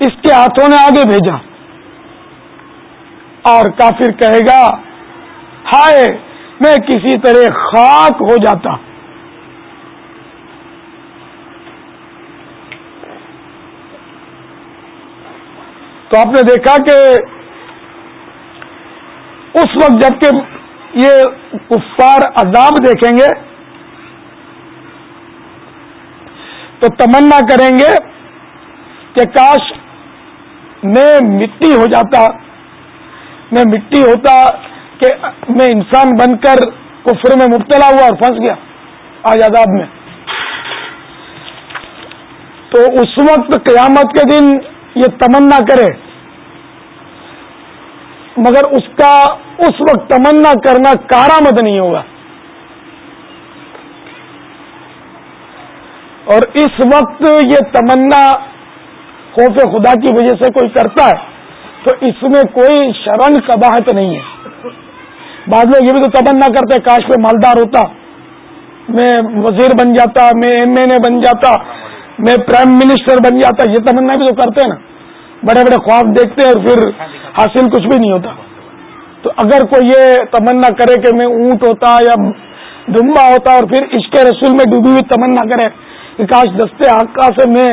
اس کے ہاتھوں نے آگے بھیجا۔ اور کافر کہے گا، ہائے، میں کسی طرح خاک ہو جاتا۔ تو آپ نے دیکھا کہ اس وقت جبکہ یہ کفار عذاب دیکھیں گے، تو تمنا کریں گے کہ کاش میں مٹی ہو جاتا، میں مٹی ہوتا کہ میں انسان بن کر کفر میں مبتلا ہوا اور پھنس گیا آج آزاد میں۔ تو اس وقت قیامت کے دن یہ تمنا کرے۔ مگر اس کا اس وقت تمنا کرنا کارآمد نہیں ہوگا۔ اور اس وقت یہ تمنا خوف خدا کی وجہ سے کوئی کرتا ہے، تو اس میں کوئی شرن قباہت نہیں ہے۔ بعض لوگ یہ بھی تو تمنا کرتے، کاش پہ مالدار ہوتا، میں وزیر بن جاتا، میں ایم این اے بن جاتا، میں پرائم منسٹر بن جاتا، یہ تمنا بھی تو کرتے ہیں نا۔ بڑے بڑے خواب دیکھتے ہیں اور پھر حاصل کچھ بھی نہیں ہوتا۔ تو اگر کوئی یہ تمنا کرے کہ میں اونٹ ہوتا یا دمبا ہوتا اور پھر عشق رسول میں ڈوبی ہوئی تمنا کرے، کہ کاش دستے آقا سے میں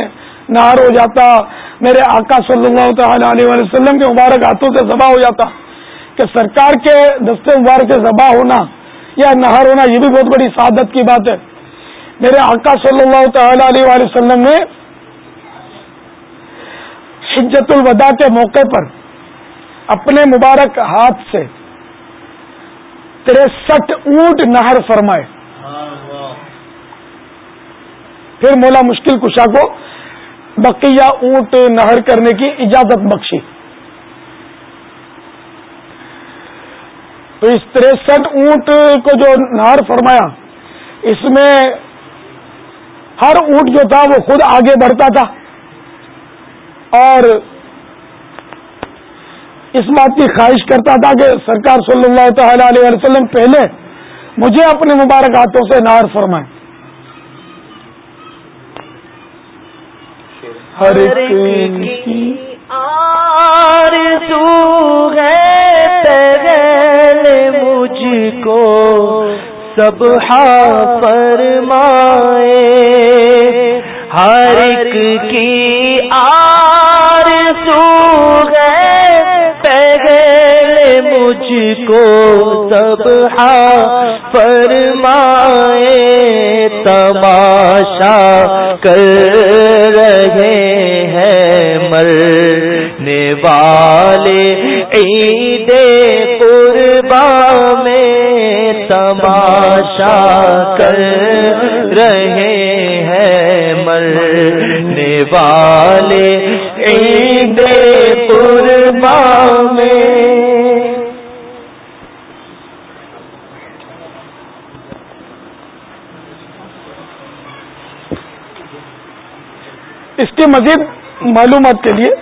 نہار ہو جاتا میرے آقا صلی اللہ تعالی علیہ وسلم کے مبارک ہاتھوں سے ذبح ہو جاتا۔ کہ سرکار کے دستے مبارک کے ذبح ہونا یا نہر ہونا یہ بھی بہت بڑی سعادت کی بات ہے۔ میرے آقا صلی اللہ تعالی علیہ وسلم نے حجت الوداع کے موقع پر اپنے مبارک ہاتھ سے تریسٹھ اونٹ نہر فرمائے۔ پھر مولا مشکل کشا کو بقیہ اونٹ نہر کرنے کی اجازت بخشی۔ تو اس تریسٹھ اونٹ کو جو نہار فرمایا، اس میں ہر اونٹ جو تھا وہ خود آگے بڑھتا تھا۔ اور اس بات کی خواہش کرتا تھا کہ سرکار صلی اللہ تعالی علیہ وسلم پہلے مجھے اپنے مبارک ہاتھوں سے نہار فرمائے۔ ہر مجھ کو سب فرمائے۔ ہر ایک کی آر سو پہلے مجھ کو سب فرمائے، تماشا کر رہے ہیں مرنے والے عید قربا میں، تماشا کر رہے ہیں مرنے والے عید قربا میں۔ اس کے مزید معلومات کے لیے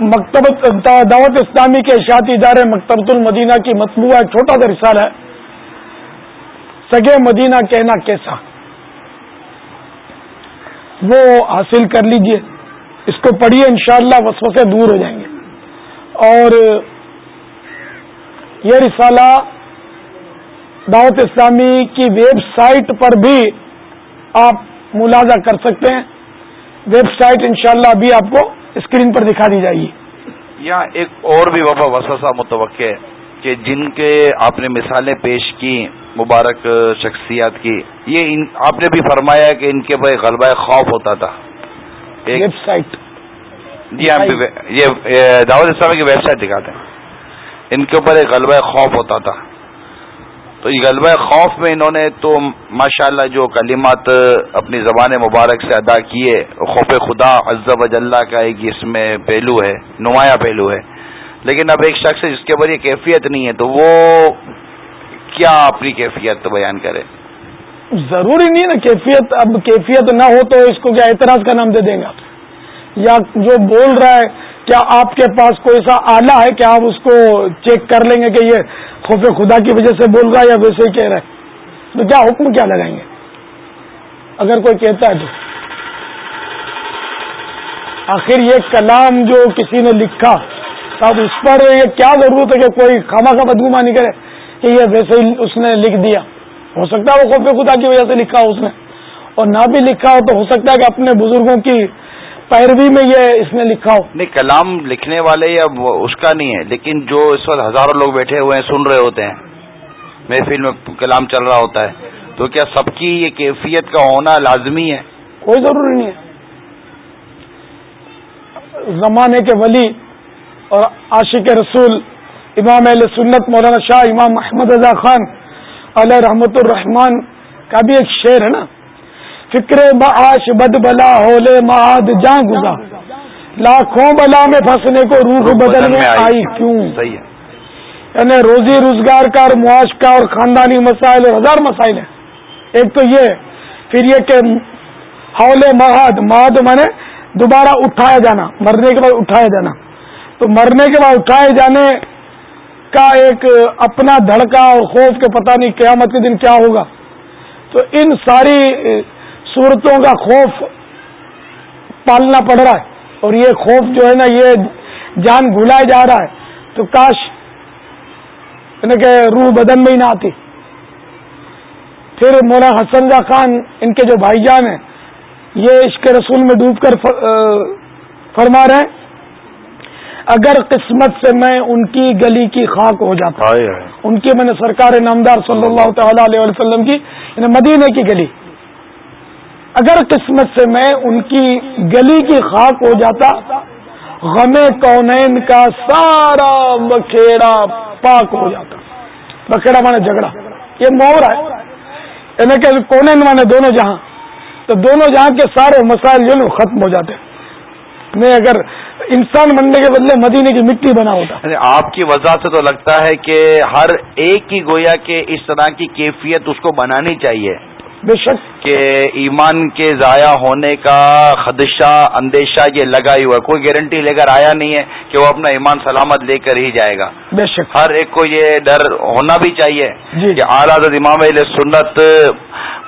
مکتب دعوت اسلامی کے اشاعتی ادارے مکتبۃ المدینہ کی مطبوعہ چھوٹا سا رسالہ ہے۔ سگے مدینہ کہنا کیسا؟ وہ حاصل کر لیجیے۔ اس کو پڑھیے، انشاءاللہ شاء سے دور ہو جائیں گے۔ اور یہ رسالہ دعوت اسلامی کی ویب سائٹ پر بھی آپ ملازہ کر سکتے ہیں۔ ویب سائٹ انشاءاللہ ابھی آپ کو اسکرین پر دکھا دی جائے گی۔ یا ایک اور بھی وبا وسوسہ متوقع کہ جن کے آپ نے مثالیں پیش کی مبارک شخصیات کی یہ ان آپ نے بھی فرمایا کہ ان کے بھائی غلبہ خوف ہوتا تھا۔ Web site. جی ہم یہ دعوت اسلامی کی ویب سائٹ دکھاتے ہیں۔ ان کے اوپر ایک غلبہ خوف ہوتا تھا۔ تو یہ غلبہ خوف میں انہوں نے تو ماشاءاللہ جو کلمات اپنی زبان مبارک سے ادا کیے، خوف خدا عزب اجلّہ کا ایک اس میں پہلو ہے، نمایاں پہلو ہے۔ لیکن اب ایک شخص جس کے اوپر یہ کیفیت نہیں ہے، تو وہ کیا اپنی کیفیت بیان کرے؟ ضروری نہیں ہے نا کیفیت، اب کیفیت نہ ہو تو اس کو کیا اعتراض کا نام دے دیں گا یا جو بول رہا ہے کیا آپ کے پاس کوئی ایسا آلہ ہے کہ آپ اس کو چیک کر لیں گے کہ یہ خوف خدا کی وجہ سے بول رہا ہے یا ویسے ہی کہہ رہا ہے تو کیا حکم کیا لگائیں گے؟ اگر کوئی کہتا ہے تو۔ آخر یہ کلام جو کسی نے لکھا اب اس پر یہ کیا ضرورت ہے کہ کوئی خامہ کا بدگمانی کرے کہ یہ ویسے ہی اس نے لکھ دیا؟ ہو سکتا ہے وہ خوف خدا کی وجہ سے لکھا ہو اس نے، اور نہ بھی لکھا ہو تو ہو سکتا ہے کہ اپنے بزرگوں کی پیروی میں یہ اس نے لکھا ہو۔ نہیں کلام لکھنے والے یا اس کا نہیں ہے لیکن جو اس وقت ہزاروں لوگ بیٹھے ہوئے ہیں سن رہے ہوتے ہیں محفل میں کلام چل رہا ہوتا ہے تو کیا سب کی یہ کیفیت کا ہونا لازمی ہے؟ کوئی ضروری نہیں ہے۔ زمانے کے ولی اور عاشق رسول امام علیہ سنت مولانا شاہ امام محمد رضا خان علیہ رحمت الرحمان کا بھی ایک شعر ہے نا۔ فکر معاش بد بلا ہولے معاد جاں گزا لاکھوں بلا میں پھنسنے کو روح بدل میں آئی۔ کیوں؟ یعنی روزی روزگار کا اور معاش کا اور خاندانی مسائل اور ہزار مسائل ہیں۔ ایک تو یہ پھر یہ کہ ہولے مہاد مہاد مانے دوبارہ اٹھایا جانا مرنے کے بعد اٹھایا جانا۔ تو مرنے کے بعد اٹھائے جانے کا ایک اپنا دھڑکا اور خوف کے پتہ نہیں قیامت کے دن کیا ہوگا۔ تو ان ساری صورتوں کا خوف پالنا پڑ رہا ہے اور یہ خوف جو ہے نا یہ جان گھلایا جا رہا ہے۔ تو کاش یعنی کہ روح بدن میں ہی نہ آتی۔ پھر مولا حسن خان ان کے جو بھائی جان ہیں یہ عشق رسول میں ڈوب کر فرما رہے ہیں اگر قسمت سے میں ان کی گلی کی خاک ہو جاتا۔ ان کی میں نے سرکار نامدار صلی اللہ تعالی علیہ وسلم کی یعنی مدینہ کی گلی۔ اگر قسمت سے میں ان کی گلی کی خاک ہو جاتا، غم کونین کا سارا بکھیڑا پاک ہو جاتا۔ بکھیڑا مانے جھگڑا۔ یہ محور ہے۔ یعنی کہ کونین مانے دونوں جہاں۔ تو دونوں جہاں کے سارے مسائل جو ختم ہو جاتے۔ میں اگر انسان بننے کے بدلے مدینے کی مٹی بنا ہوتا۔ یعنی آپ کی وجہ سے تو لگتا ہے کہ ہر ایک کی گویا کہ اس طرح کی کیفیت اس کو بنانی چاہیے۔ بے شک. کہ ایمان کے ضائع ہونے کا خدشہ اندیشہ یہ لگا ہی ہوا کوئی گارنٹی لے کر آیا نہیں ہے کہ وہ اپنا ایمان سلامت لے کر ہی جائے گا۔ بے شک. ہر ایک کو یہ ڈر ہونا بھی چاہیے جی. کہ اعلیٰ امام علیہ سنت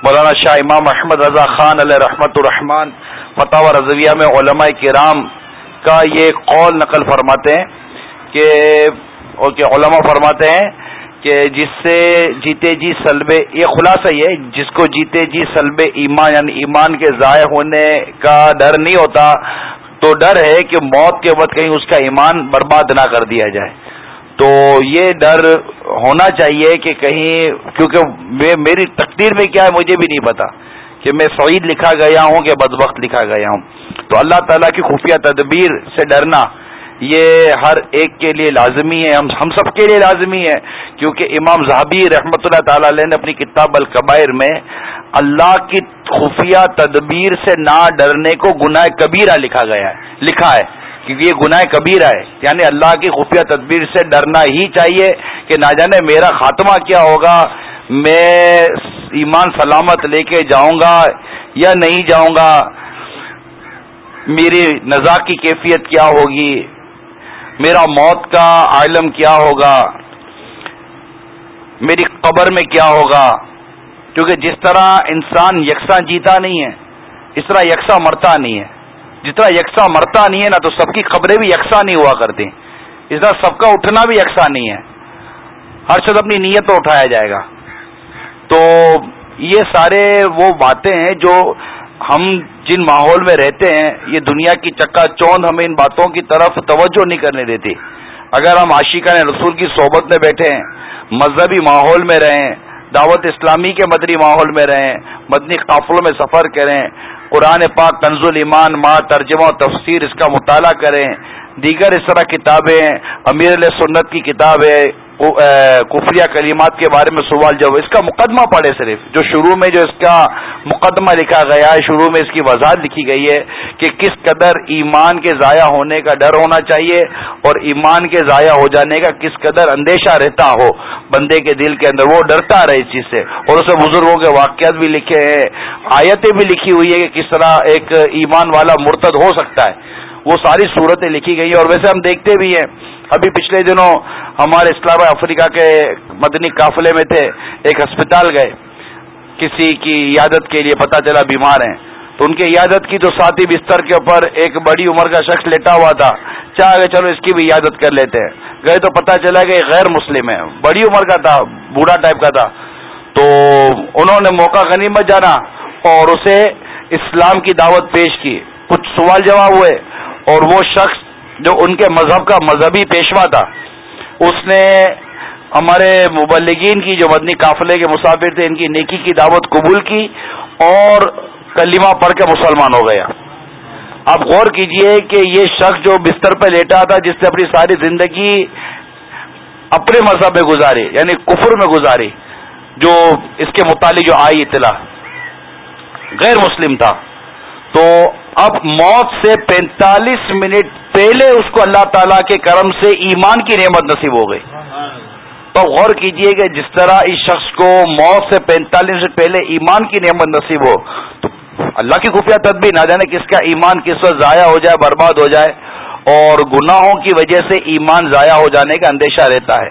مولانا شاہ امام احمد رضا خان علیہ رحمت الرحمان فتح رضویہ میں علماء کرام کا یہ قول نقل فرماتے ہیں کہ علماء فرماتے ہیں کہ جس سے جیتے جی سلب یہ خلاصہ یہ جس کو جیتے جی سلب ایمان یعنی ایمان کے ضائع ہونے کا ڈر نہیں ہوتا، تو ڈر ہے کہ موت کے وقت کہیں اس کا ایمان برباد نہ کر دیا جائے۔ تو یہ ڈر ہونا چاہیے کہ کہیں، کیونکہ میری تقدیر میں کیا ہے، مجھے بھی نہیں پتا کہ میں سعید لکھا گیا ہوں کہ بدبخت لکھا گیا ہوں۔ تو اللہ تعالیٰ کی خفیہ تدبیر سے ڈرنا یہ ہر ایک کے لیے لازمی ہے، ہم سب کے لیے لازمی ہے، کیونکہ امام زہبی رحمۃ اللہ تعالی علیہ نے اپنی کتاب القبائر میں اللہ کی خفیہ تدبیر سے نہ ڈرنے کو گناہ کبیرہ لکھا گیا ہے، لکھا ہے کیونکہ یہ گناہ کبیرہ ہے۔ یعنی اللہ کی خفیہ تدبیر سے ڈرنا ہی چاہیے کہ نہ جانے میرا خاتمہ کیا ہوگا، میں ایمان سلامت لے کے جاؤں گا یا نہیں جاؤں گا، میری نزا کی کیفیت کیا ہوگی۔ میرا موت کا عالم کیا ہوگا؟ میری قبر میں کیا ہوگا؟ کیونکہ جس طرح انسان یکساں جیتا نہیں ہے، اس طرح یکساں مرتا نہیں ہے۔ جس طرح یکساں مرتا نہیں ہے نا تو سب کی خبریں بھی یکساں نہیں ہوا کرتی۔ اس طرح سب کا اٹھنا بھی یکساں نہیں ہے۔ ہر شخص اپنی نیت پر اٹھایا جائے گا۔ تو یہ سارے وہ باتیں ہیں جو ہم جن ماحول میں رہتے ہیں، یہ دنیا کی چکا چوند ہمیں ان باتوں کی طرف توجہ نہیں کرنے دیتی۔ اگر ہم عاشقان رسول کی صحبت میں بیٹھے ہیں، مذہبی ماحول میں رہیں، دعوت اسلامی کے مدری ماحول میں رہیں، مدنی قافلوں میں سفر کریں، قرآن پاک کنز ایمان ماں ترجمہ و تفسیر اس کا مطالعہ کریں، دیگر اس طرح کتابیں امیر علیہ سنت کی کتاب ہے کفریہ کریمات کے بارے میں سوال جب اس کا مقدمہ پڑھے صرف۔ جو شروع میں جو اس کا مقدمہ لکھا گیا ہے، شروع میں اس کی وضاحت لکھی گئی ہے کہ کس قدر ایمان کے ضائع ہونے کا ڈر ہونا چاہیے اور ایمان کے ضائع ہو جانے کا کس قدر اندیشہ رہتا ہو۔ بندے کے دل کے اندر وہ ڈرتا رہے اس چیز سے۔ اور اسے بزرگوں کے واقعات بھی لکھے ہیں۔ آیتیں بھی لکھی ہوئی ہے کہ کس طرح ایک ایمان والا مرتد ہو سکتا ہے۔ وہ ساری صورتیں لکھی گئی ہیں اور ویسے ہم دیکھتے بھی ہیں۔ ابھی پچھلے دنوں ہمارے اسلام افریقہ کے مدنی قافلے میں تھے، ایک ہسپتال گئے۔ کسی کی عیادت کے لیے پتا چلا بیمار ہیں۔ تو ان کی عیادت کی تو ساتھی بستر کے اوپر ایک بڑی عمر کا شخص لیٹا ہوا تھا۔ چاہ چلو اس کی بھی عیادت کر لیتے ہیں۔ گئے تو پتا چلا کہ غیر مسلم ہے بڑی عمر کا تھا، بوڑھا ٹائپ کا تھا۔ تو انہوں نے موقع غنیمت جانا اور اسے اسلام کی دعوت پیش کی۔ کچھ سوال جواب ہوئے۔ اور وہ شخص جو ان کے مذہب کا مذہبی پیشوا تھا، اس نے ہمارے مبلگین کی جو مدنی قافلے کے مسافر تھے، ان کی نیکی کی دعوت قبول کی اور کلمہ پڑھ کے مسلمان ہو گیا۔ آپ غور کیجیے کہ یہ شخص جو بستر پہ لیٹا تھا، جس نے اپنی ساری زندگی اپنے مذہب میں گزاری یعنی کفر میں گزاری، جو اس کے متعلق جو آئی اطلاع، غیر مسلم تھا۔ تو اب موت سے پینتالیس منٹ پہلے اس کو اللہ تعالی کے کرم سے ایمان کی نعمت نصیب ہو گئی۔ تو غور کیجیے کہ جس طرح اس شخص کو موت سے پینتالیس منٹ پہلے ایمان کی نعمت نصیب ہو، تو اللہ کی خفیہ تدبیر، نہ جانے کس کا ایمان کس وقت ضائع ہو جائے، برباد ہو جائے، اور گناہوں کی وجہ سے ایمان ضائع ہو جانے کا اندیشہ رہتا ہے۔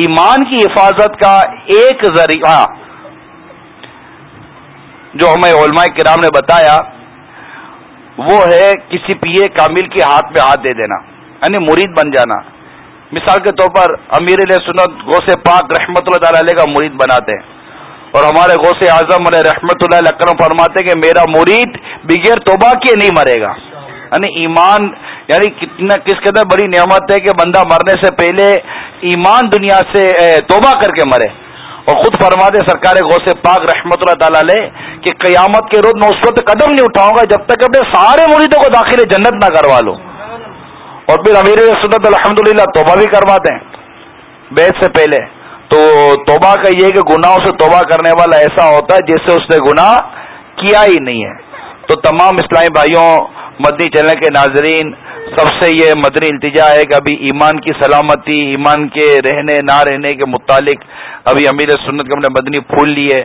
ایمان کی حفاظت کا ایک ذریعہ جو ہمیں علماء کرام نے بتایا وہ ہے کسی پیے کامل کے ہاتھ میں ہاتھ دے دینا یعنی مرید بن جانا۔ مثال کے طور پر امیر علیہ سنت غوث پاک رحمت اللہ تعالی علیہ کا مرید بناتے ہیں۔ اور ہمارے غوث اعظم علیہ رحمت اللہ علیہ اکرم فرماتے کہ میرا مرید بغیر توبہ کے نہیں مرے گا۔ یعنی ایمان یعنی کتنا کس قدر بڑی نعمت ہے کہ بندہ مرنے سے پہلے ایمان دنیا سے توبہ کر کے مرے۔ اور خود فرما دے سرکار غوث پاک رحمت اللہ تعالی علیہ کہ قیامت کے روز میں اس وقت قدم نہیں اٹھاؤں گا جب تک اپنے سارے مریدوں کو داخل جنت نہ کروا لو اور پھر امیر سنت الحمد للہ توبہ بھی کروا دیں۔ بیت سے پہلے۔ تو توبہ کا یہ کہ گناہوں سے توبہ کرنے والا ایسا ہوتا ہے جس سے اس نے گناہ کیا ہی نہیں ہے۔ تو تمام اسلامی بھائیوں، مدنی چلنے کے ناظرین سب سے یہ مدنی التجا ہے کہ ابھی ایمان کی سلامتی، ایمان کے رہنے، نہ رہنے کے متعلق ابھی امیر سنت کے ہم نے مدنی پھول لی ہے۔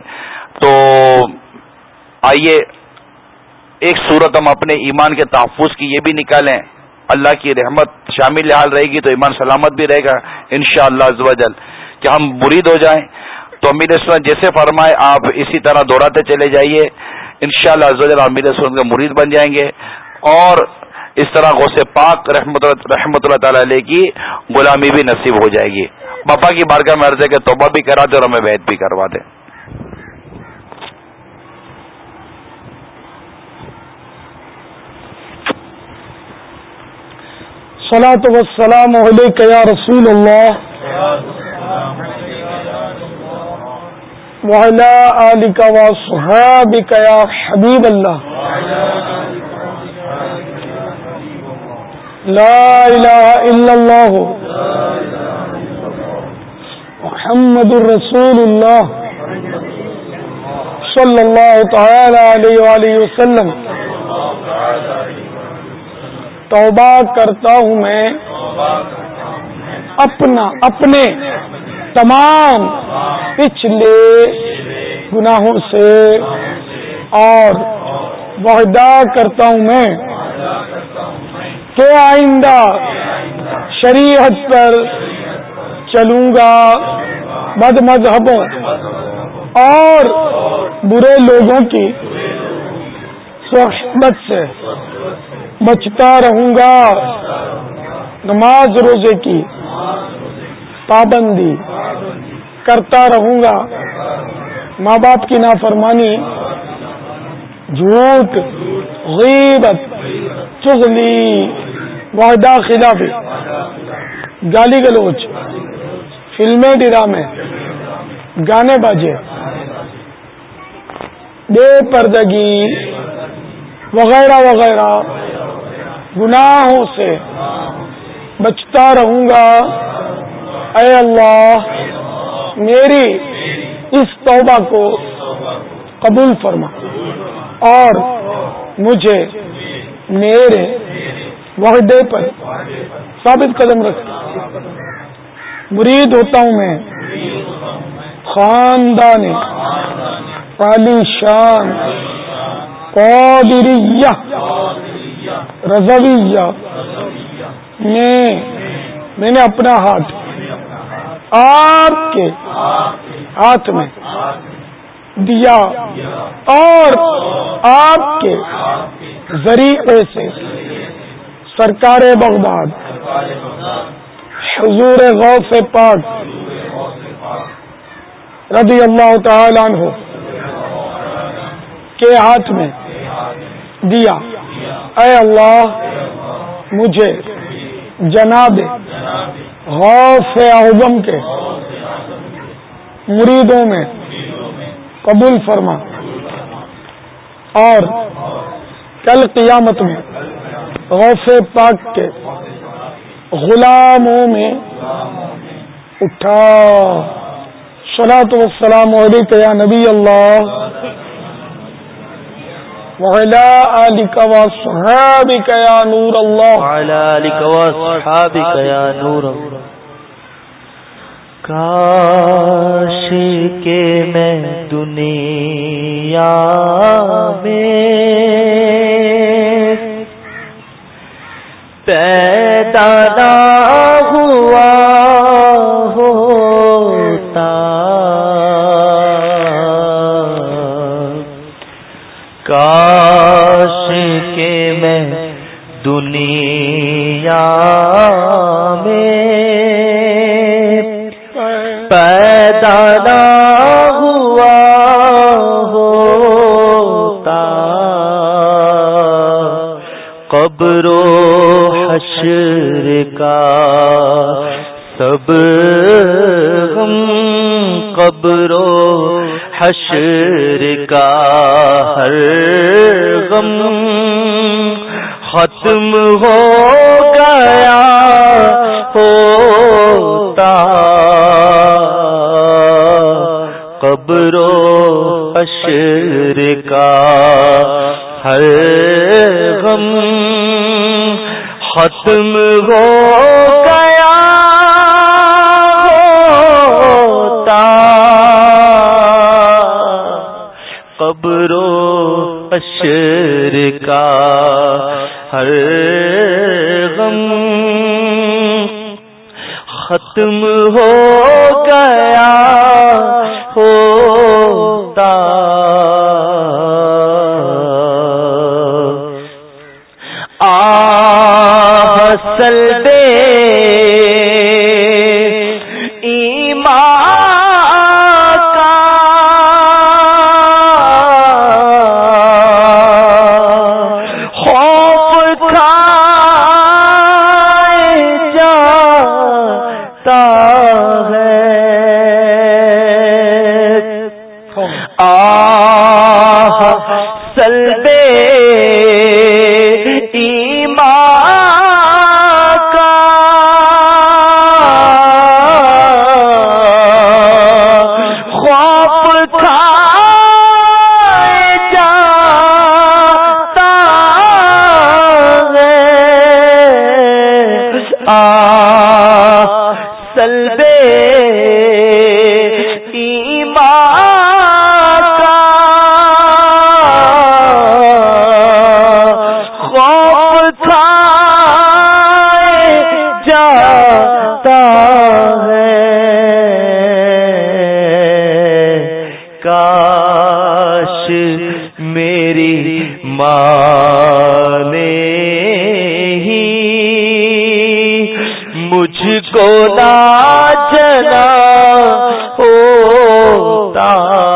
تو آئیے ایک صورت ہم اپنے ایمان کے تحفظ کی یہ بھی نکالیں۔ اللہ کی رحمت شامل حال رہے گی تو ایمان سلامت بھی رہے گا ان شاء اللہ کہ ہم مرید ہو جائیں تو امیر سنت جیسے فرمائے، آپ اسی طرح دوہراتے چلے جائیے۔ ان شاء اللہ امیر سنت کے مرید بن جائیں گے۔ اور اس طرح غوث پاک رحمت رحمت اللہ تعالی علیہ کی غلامی بھی نصیب ہو جائے گی۔ باپا کی بارگاہ میں عرض ہے کہ توبہ بھی کرا دے اور ہمیں وید بھی کروا دے۔ سلاۃ وسلام علیک یا رسول اللہ۔ علی کا یا حبیب اللہ۔ لا الہ الا اللہ محمد الرسول اللہ صلی اللہ تعالی علیہ وآلہ وسلم. توبہ کرتا ہوں میں. اپنا، اپنے تمام پچھلے گناہوں سے اور وحدہ کرتا ہوں میں. کہ آئندہ شریعت پر چلوں گا بد مذہبوں اور برے لوگوں کی صحبت سے بچتا رہوں گا۔ نماز روزے کی پابندی کرتا رہوں گا۔ ماں باپ کی نافرمانی جھوٹ، غیبت، چغلی وحدہ خلافی گالی گلوچ، فلمیں، ڈرامے، گانے باجے، بے پردگی، وغیرہ وغیرہ، گناہوں سے بچتا رہوں گا۔ اے اللہ، میری اس توبہ کو قبول فرما۔ اور مجھے میرے وحدے پر ثابت قدم رکھ مرید ہوتا ہوں میں۔ خاندان عالی شان۔ قادریہ۔ رضویہ۔ میں میں نے اپنا ہاتھ آپ کے ہاتھ میں دیا۔ اور آپ کے ذریعے سے سرکار بغداد، حضور غوث پاک رضی اللہ تعالی عنہ کے ہاتھ میں دیا۔ اے اللہ، مجھے جناب غوث اعظم کے مریدوں میں قبول فرما۔ اور کل قیامت میں غوث پاک کے غلاموں میں اٹھا۔ سلاۃ والسلام علیکہ یا نبی اللہ۔ وعلى آلك وصحابك يا نور الله وعلى آلك وصحابك يا نور الله کاش کے میں دنیا میں پیدا نہ ہوا ہوتا۔ کاش کے میں دنیا کا سب غم قبر و حشر کا ہر غم ختم ہو گیا ہوتا قبر و حشر کا ہر غم ختم ہو گیا ہوتا۔ قبر و حشر کا ہر غم ختم ہو گیا ہوتا۔ ہوتا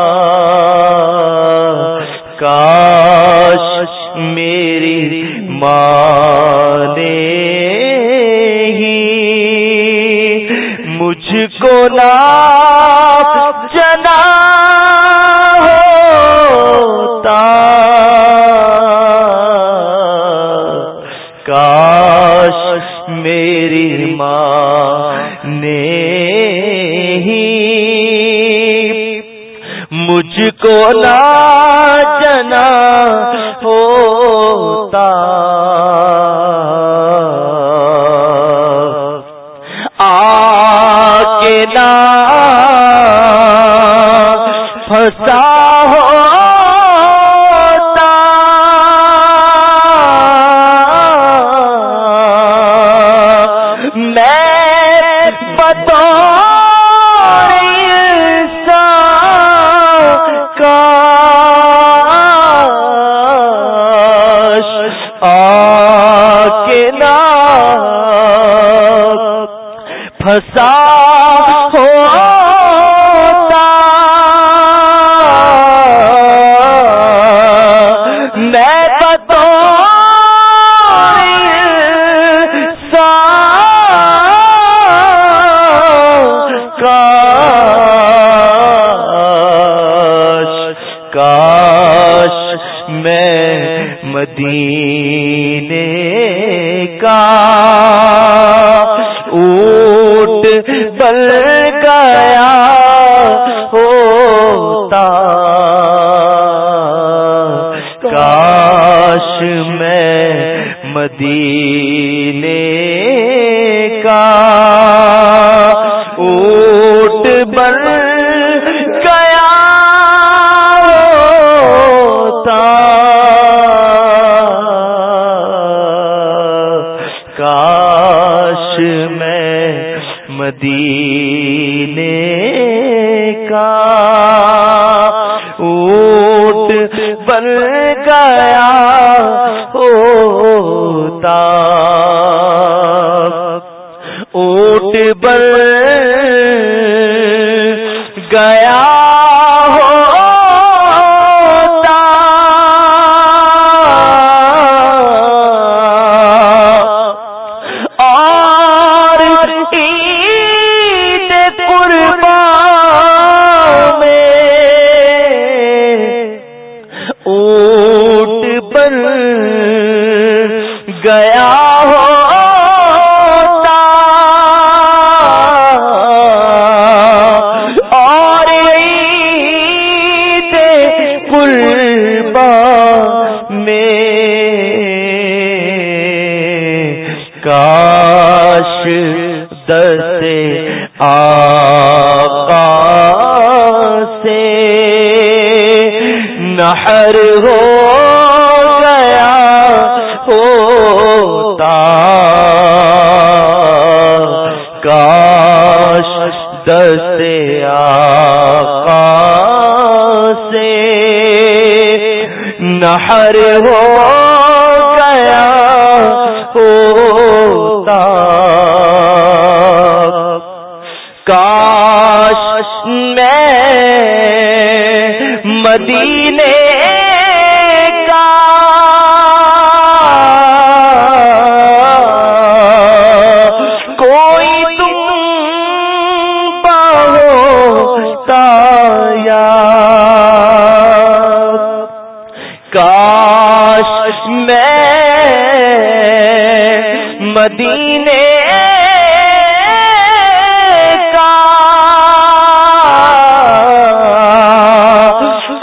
مدینے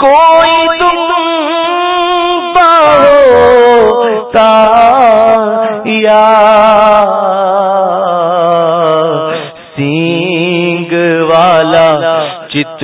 کائی تم کا سیگ والا چت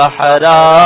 سہرا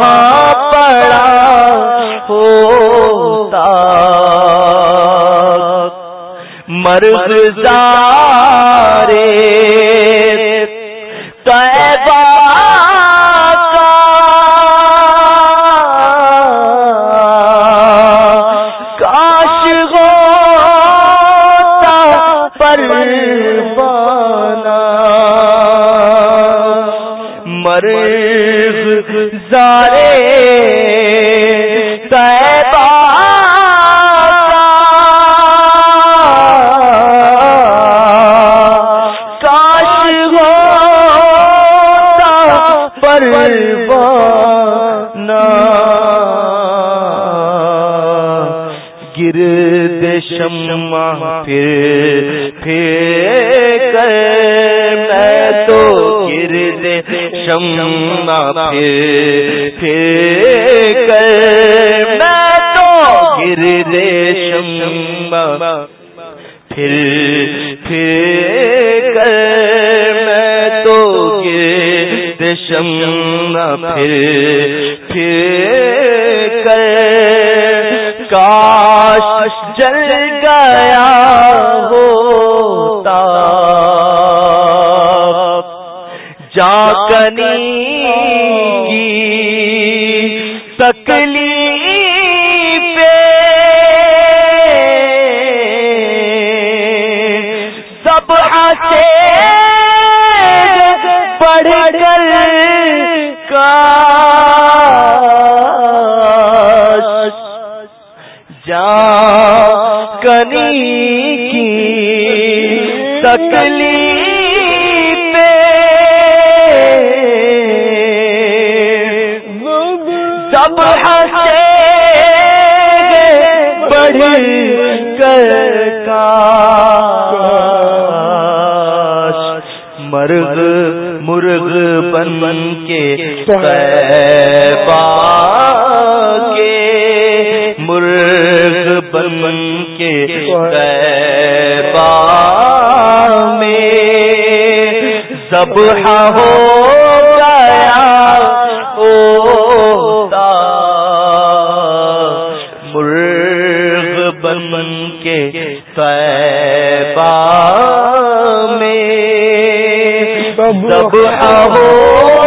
میں پڑا ہوتا۔ مرغ زارے جا کنی کی تکلی سب ہنسے بڑھ کر کا مرغ مرغ بن کے کے سب ہو گیا مرغ بن کے پیبا میں سب ہو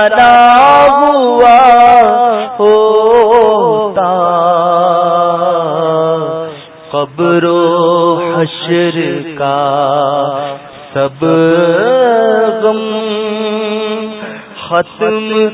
بنا ہوا ہوتا۔ قبر و حشر کا سب غم ختم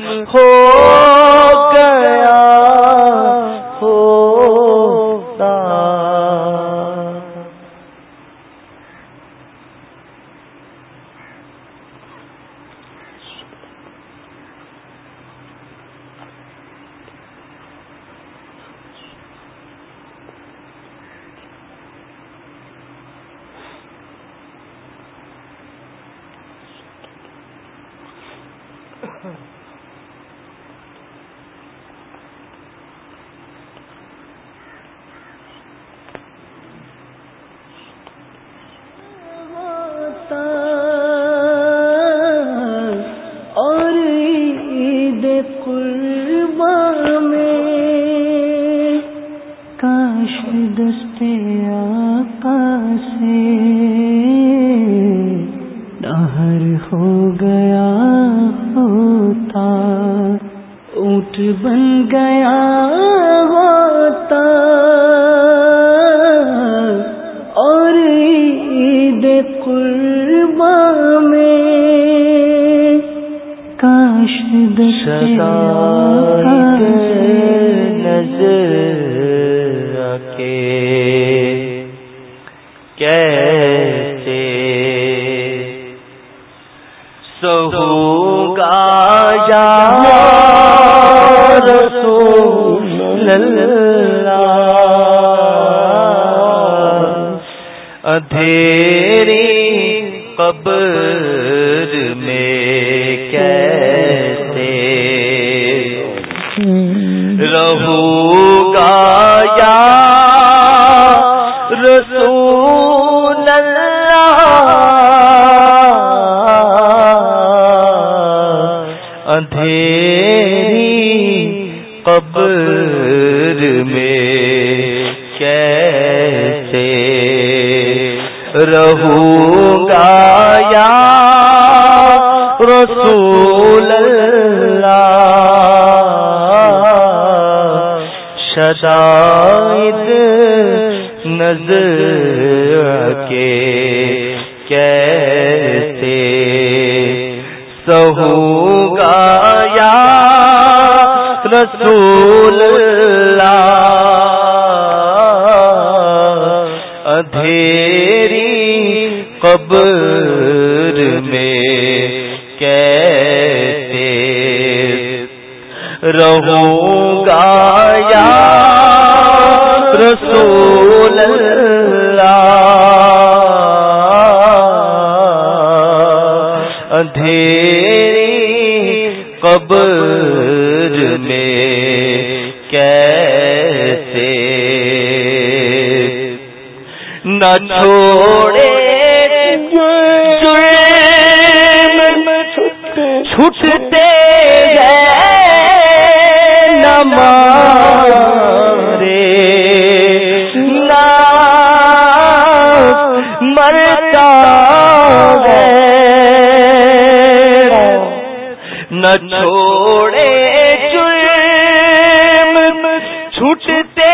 چھٹتے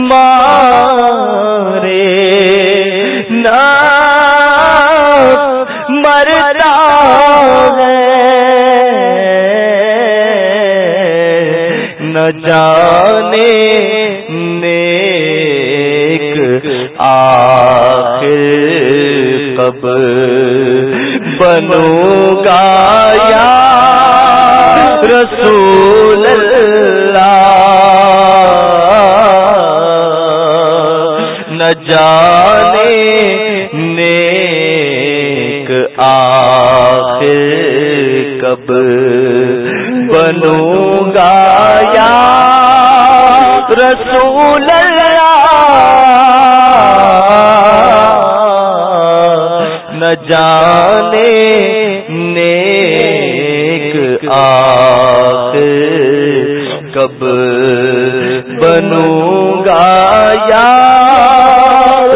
مارے نا مرتا نہ جانے نیک آخر کب بنوں گا رسول جانے، نیک آخر کب بنوں گا یا رسول اللہ؟ نہ جانے، نیک آخر کب بنوں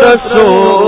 رسول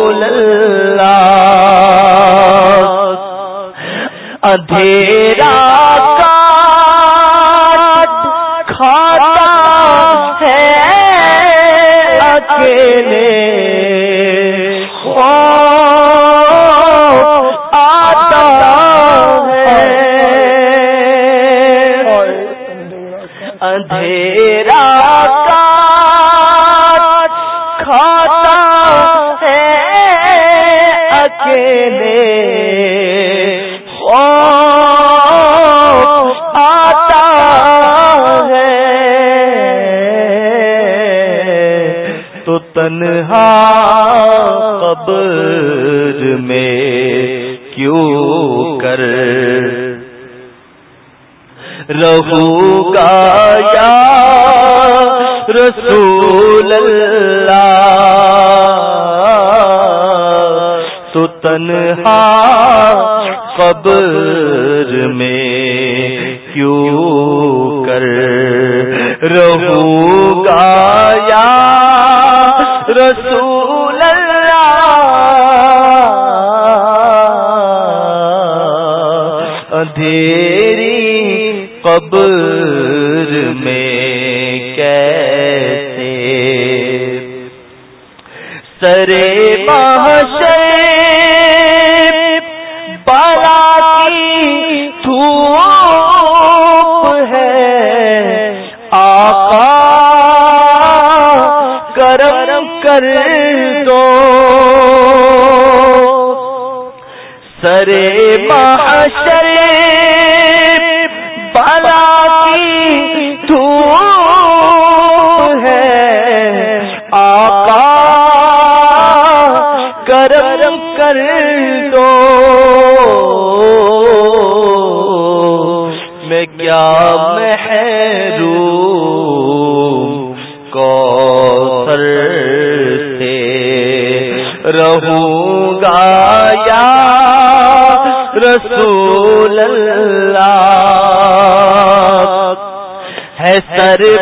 قبر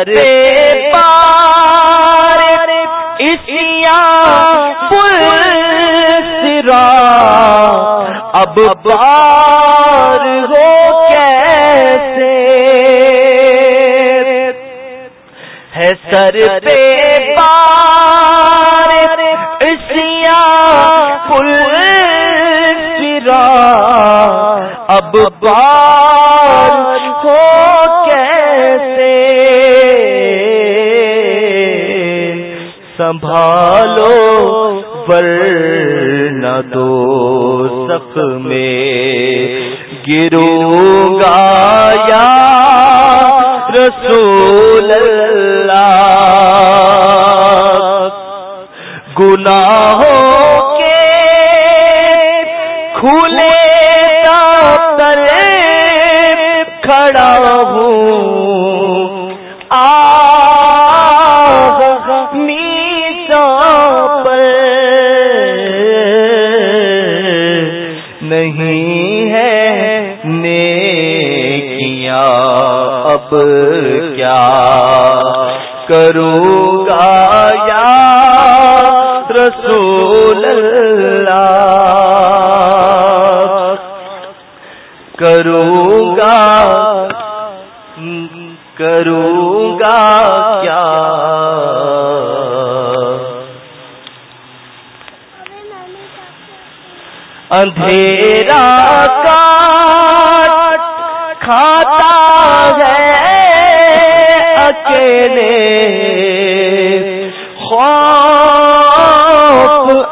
پہ پار اسیا پل سرا اب بار ہو کیسے؟ ہے سر پہ پار اسیا پل سرا اب بار پر نہ دو سخ میں گرو گا یا رسول اللہ۔ گناہ کروں گا یا رسول اللہ؟ کروں گا کروں گا کیا؟ اندھیرا کا اکیلے خوف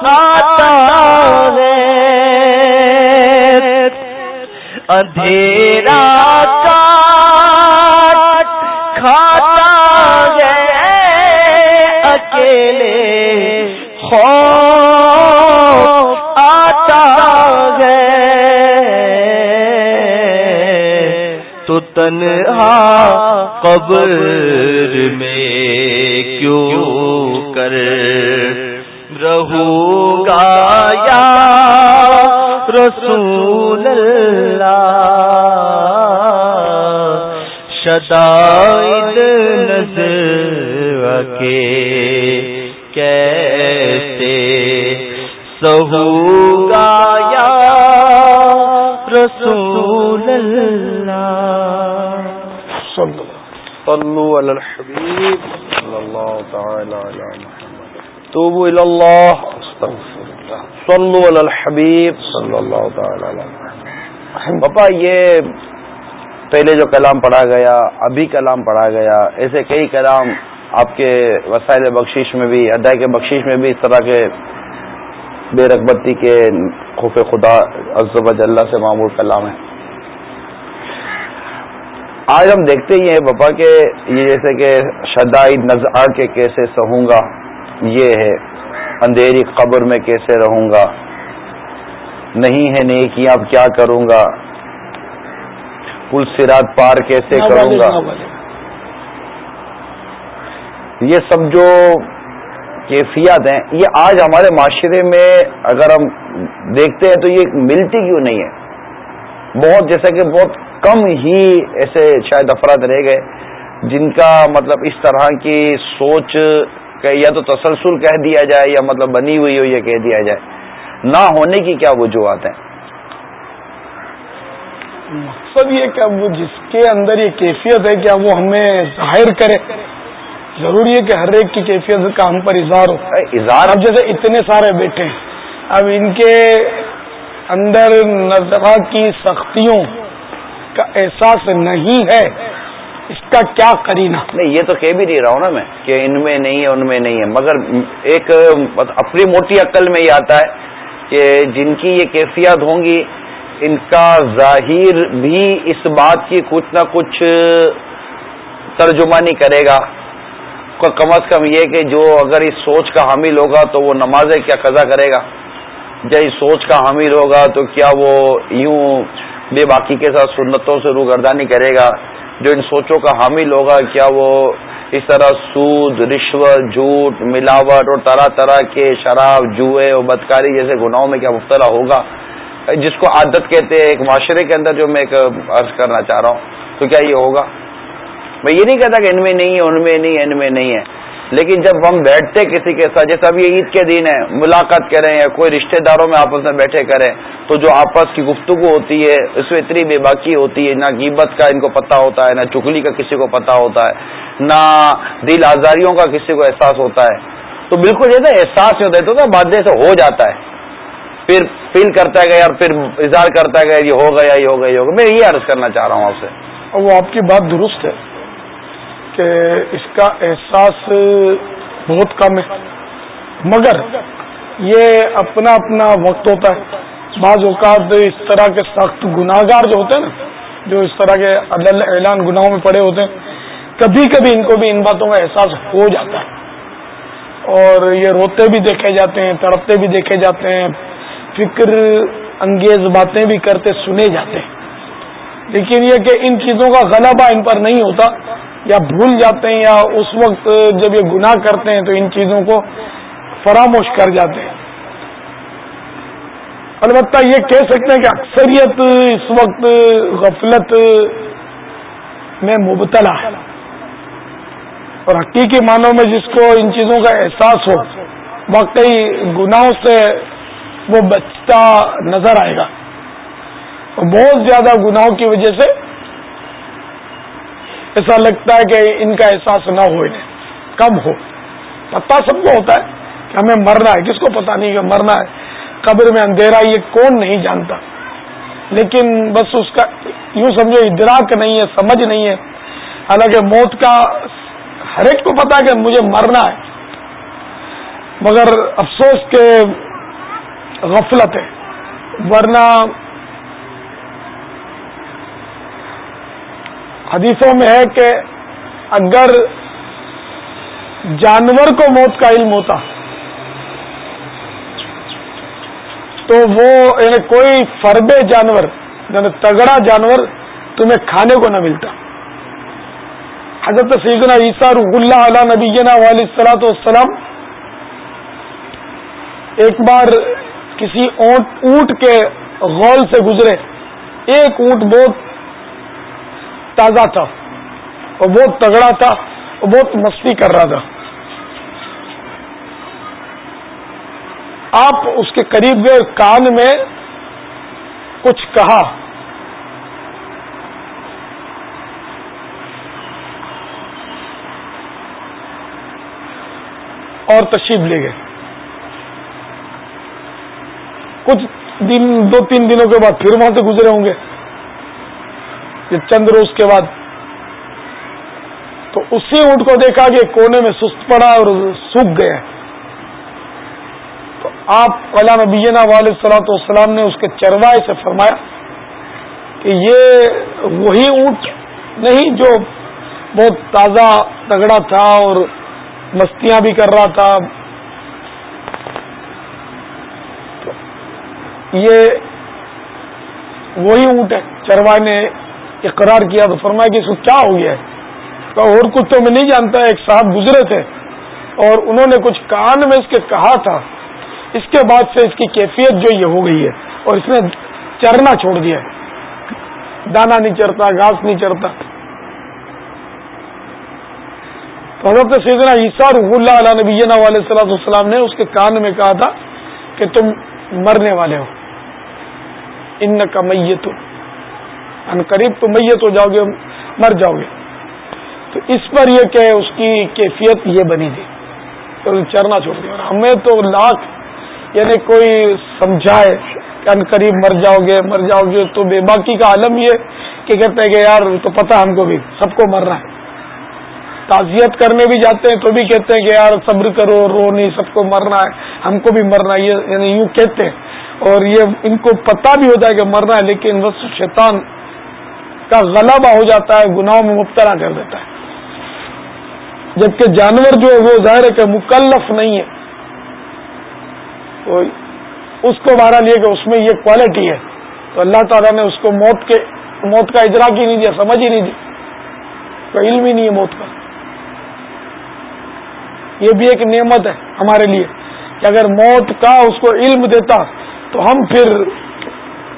آتا ہے۔ اندھیرا کھاتا ہے۔ اکیلے تنہا قبر میں کیوں کر رہوں گا یا رسول اللہ؟ شدائد نظر کے کیسے سہوں گا یا رسول اللہ؟ صلوا علی الحبیب صلی اللہ تعالی علی محمد. توبوا الی اللہ صلوا علی الحبیب صلی اللہ تعالی علی محمد. پپا یہ پہلے جو کلام پڑھا گیا، ابھی کلام پڑھا گیا، ایسے کئی کلام آپ کے وسائل بخشش میں بھی ادائی کے بخشش میں بھی اس طرح کے بے رغبتی کے خوف خدا عزب اللہ سے معمول کلام ہے آج ہم دیکھتے ہی ہیں بپا کہ یہ جیسے کہ شدائد نظر کے کیسے سہوں گا یہ ہے اندھیری قبر میں کیسے رہوں گا نہیں ہے نیکیاں اب کیا کروں گا؟ پل سرات پار کیسے کروں گا؟ یہ سب جو کیفیات ہیں یہ آج ہمارے معاشرے میں اگر ہم دیکھتے ہیں تو یہ ملتی کیوں نہیں ہے؟ بہت جیسا کہ بہت کم ہی ایسے شاید افراد رہ گئے جن کا مطلب اس طرح کی سوچ کہ یا تو تسلسل کہہ دیا جائے یا مطلب بنی ہوئی ہو یہ کہہ دیا جائے۔ نہ ہونے کی کیا وجوہات ہیں؟ مقصد یہ کہ وہ جس کے اندر یہ کیفیت ہے کیا وہ ہمیں ظاہر کرے۔ ضروری ہے کہ ہر ایک کی کیفیت کا ہم پر اظہار ہو۔ اظہار؟ اب جیسے اتنے سارے بیٹھے ہیں۔ اب ان کے اندر نظرہ کی سختیوں کا احساس نہیں ہے، اس کا کیا کرینا نہیں، یہ تو کہہ بھی نہیں رہا ہوں نا میں کہ ان میں نہیں ہے، ان میں نہیں ہے۔ مگر ایک، اپنی موٹی عقل میں یہ آتا ہے کہ جن کی یہ کیفیات ہوں گی، ان کا ظاہر بھی اس بات کی کچھ نہ کچھ ترجمانی کرے گا۔ کم از کم یہ کہ جو اگر اس سوچ کا حامل ہوگا تو وہ نمازیں کیا قضا کرے گا۔ یا اس سوچ کا حامل ہوگا تو کیا وہ یوں بے باقی کے ساتھ سنتوں سے روگردانی کرے گا، جو ان سوچوں کا حامل ہوگا کیا وہ اس طرح سود، رشوت، جھوٹ، ملاوٹ اور طرح طرح کے شراب، جوئے اور بدکاری جیسے گناہوں میں کیا مبتلا ہوگا؟ جس کو عادت کہتے ہیں، ایک معاشرے کے اندر جو میں ایک عرض کرنا چاہ رہا ہوں، تو کیا یہ ہوگا؟ میں یہ نہیں کہتا کہ ان میں نہیں ہے، ان میں نہیں ہے، ان میں نہیں ہے۔ لیکن جب ہم بیٹھتے کسی کے ساتھ، جیسے ابھی عید کے دن ہے، ملاقات کریں یا کوئی رشتہ داروں میں آپس میں بیٹھے کریں، تو جو آپس کی گفتگو ہوتی ہے، اس میں اتنی بے باکی ہوتی ہے، نہ غیبت کا ان کو پتہ ہوتا ہے، نہ چکلی کا کسی کو پتہ ہوتا ہے، نہ دل آزاریوں کا کسی کو احساس ہوتا ہے۔ تو بالکل جیسا احساس نہیں ہوتا ہے تو بعد سے ہو جاتا ہے۔ پھر فیل کرتا ہے گیا پھر اظہار کرتا ہے گیا یہ ہو گیا، یہ ہو گیا، یہ ہو گیا۔ میں یہ عرض کرنا چاہ رہا ہوں آپ سے۔ وہ آپ کی بات درست ہے۔ کہ اس کا احساس بہت کم ہے مگر یہ اپنا اپنا وقت ہوتا ہے۔ بعض اوقات اس طرح کے سخت گناہ گار جو ہوتے ہیں نا، جو اس طرح کے عدل اعلان گناہوں میں پڑے ہوتے ہیں، کبھی کبھی ان کو بھی ان باتوں کا احساس ہو جاتا ہے۔ اور یہ روتے بھی دیکھے جاتے ہیں، تڑپتے بھی دیکھے جاتے ہیں، فکر انگیز باتیں بھی کرتے سنے جاتے ہیں۔ لیکن یہ کہ ان چیزوں کا غلبہ ان پر نہیں ہوتا۔ یا بھول جاتے ہیں یا اس وقت جب یہ گناہ کرتے ہیں تو ان چیزوں کو فراموش کر جاتے ہیں۔ البتہ یہ کہہ سکتے ہیں کہ اکثریت اس وقت غفلت میں مبتلا ہے۔ اور حقیقی معنوں میں جس کو ان چیزوں کا احساس ہو، واقعی گناہوں سے وہ بچتا نظر آئے گا۔ بہت زیادہ گناہوں کی وجہ سے ایسا لگتا ہے کہ ان کا احساس نہ ہو انہیں، کم ہو۔ پتا سب کو ہوتا ہے کہ ہمیں مرنا ہے، کس کو پتا نہیں کہ مرنا ہے۔ قبر میں اندھیرا یہ کون نہیں جانتا۔ لیکن بس اس کا یوں سمجھو ادراک نہیں ہے، سمجھ نہیں ہے۔ حالانکہ موت کا ہر ایک کو پتا کہ مجھے مرنا ہے۔ مگر افسوس کے غفلت ہے۔ ورنہ حدیثوں میں ہے کہ اگر جانور کو موت کا علم ہوتا تو وہ یعنی کوئی فرد جانور یعنی تگڑا جانور تمہیں کھانے کو نہ ملتا۔ حضرت سیدنا عیسیٰ رح اللہ علیہ نبینا علیہ السلاۃ والسلام ایک بار کسی اونٹ اونٹ کے غول سے گزرے۔ ایک اونٹ بہت تازہ تھا اور بہت تگڑا تھا اور بہت مستی کر رہا تھا۔ آپ اس کے قریب گئے کان میں کچھ کہا۔ اور تشریف لے گئے۔ کچھ دن، دو تین دنوں کے بعد پھر وہاں سے گزرے ہوں گے۔ یہ چند روز کے بعد تو اسی اونٹ کو دیکھا کہ کونے میں سست پڑا اور سوکھ گئے تو آپ علام نبینا علیہ صلاحت والسلام نے اس کے چروائے سے فرمایا کہ یہ وہی اونٹ نہیں جو بہت تازہ تگڑا تھا اور مستیاں بھی کر رہا تھا۔ یہ وہی اونٹ ہے چروائے نے اقرار کیا تو فرمایا کہ اس کو کیا ہو گیا ہے؟ کہ اور کچھ تو میں نہیں جانتا، ایک صاحب گزرے تھے اور انہوں نے کچھ کان میں اس کے کہا تھا۔ اس کے بعد سے اس کی کیفیت جو یہ ہو گئی ہے اور اس نے چرنا چھوڑ دیا۔ ہے دانا نہیں چرتا، گھاس نہیں چرتا۔ تو حضرت سیدنا عیسیٰ رح اللہ علیہ نبی علیہ صلاح السلام نے اس کے کان میں کہا تھا کہ تم مرنے والے ہو۔ ان کا میت ان قریب تو میت ہو جاؤ گے، مر جاؤ گے۔ تو اس پر یہ کہ اس کی کیفیت یہ بنی تھی۔ تو چرنا چھوڑ دیا۔ ہمیں تو لاکھ یعنی کوئی سمجھائے کہ ان قریب مر جاؤ گے، مر جاؤ گے، تو بے باقی کا عالم یہ کہ کہتے ہیں کہ یار، تو پتہ ہم کو بھی سب کو مرنا ہے۔ تعزیت کرنے بھی جاتے ہیں تو بھی کہتے ہیں کہ یار، صبر کرو، رو نہیں، سب کو مرنا ہے، ہم کو بھی مرنا ہے۔ یہ یعنی یوں کہتے ہیں۔ اور یہ ان کو پتہ بھی ہوتا ہے کہ مرنا ہے، لیکن بس شیطان کا غلبہ ہو جاتا ہے، گناہوں میں مبتلا کر دیتا ہے۔ جبکہ جانور جو ہے، وہ ظاہر ہے کہ مکلف نہیں ہے۔ تو اس کو بہرحال یہ کہ اس میں یہ کوالٹی ہے۔ تو اللہ تعالیٰ نے اس کو موت کے، موت کا اجراک ہی نہیں دیا، سمجھ ہی نہیں دی۔ کوئی علم ہی نہیں ہے موت کا۔ یہ بھی ایک نعمت ہے ہمارے لیے۔ کہ اگر موت کا اس کو علم دیتا تو ہم پھر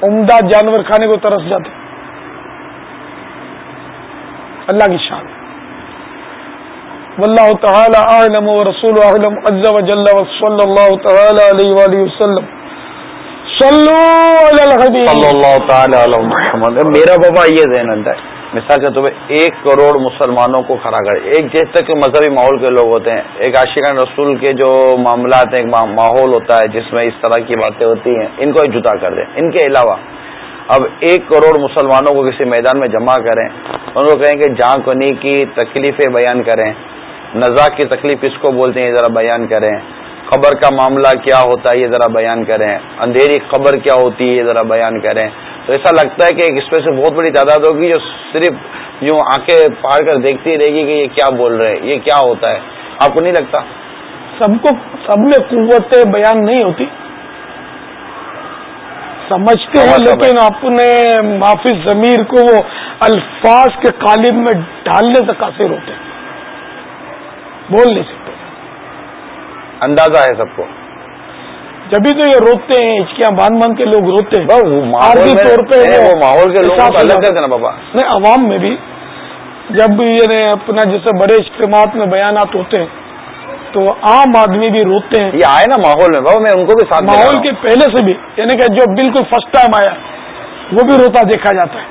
عمدہ جانور کھانے کو ترس جاتے۔ اللہ کی شان۔ واللہ تعالی اعلم و رسول اعلم عز و جل و صلی اللہ تعالی علیہ وآلہ وسلم۔ صلو علی الحبیب۔ صلی اللہ تعالی علی محمد۔ میرا بابا، یہ ذہن ہے۔ مثال کے طور پہ ایک کروڑ مسلمانوں کو کھڑا کرے ایک جیسے تک مذہبی ماحول کے لوگ ہوتے ہیں۔ ایک عاشقان رسول کے جو معاملات ہیں، ایک ماحول ہوتا ہے جس میں اس طرح کی باتیں ہوتی ہیں، ان کو جدا کر دیں۔ ان کے علاوہ اب ایک کروڑ مسلمانوں کو کسی میدان میں جمع کریں، ان کو کہیں کہ جہاں کنی کی تکلیفیں بیان کریں۔ نزا کی تکلیف اس کو بولتے ہیں، یہ ذرا بیان کریں۔ خبر کا معاملہ کیا ہوتا ہے، یہ ذرا بیان کریں۔ اندھیری خبر کیا ہوتی ہے، یہ ذرا بیان کریں۔ تو ایسا لگتا ہے کہ اس میں سے بہت بڑی تعداد ہوگی جو صرف یوں آنکھیں پاڑ کر دیکھتی رہے گی کہ یہ کیا بول رہے ہیں، یہ کیا ہوتا ہے۔ آپ کو نہیں لگتا؟ سب کو، سب میں قوت بیان نہیں ہوتی۔ سمجھتے ہیں لیکن اپنے معافی ضمیر کو وہ الفاظ کے قالب میں ڈالنے سے قاصر ہوتے بول نہیں سکتے۔ اندازہ ہے سب کو۔ جبھی تو یہ روتے ہیں ہچکیاں باندھ باندھ کے لوگ روتے ہیں۔ عارضی طور پہ وہ ماحول کے لوگ الگ کرتے نا بابا۔ نہیں عوام میں بھی جب یہ اپنا جیسے بڑے اجتماعات میں بیانات ہوتے ہیں تو عام آدمی بھی روتے ہیں۔ یہ آئے نا ماحول میں بابا میں ان کو بھی ساتھ ماحول کے پہلے سے بھی یعنی کہ جو بالکل فرسٹ ٹائم آیا وہ بھی روتا دیکھا جاتا ہے۔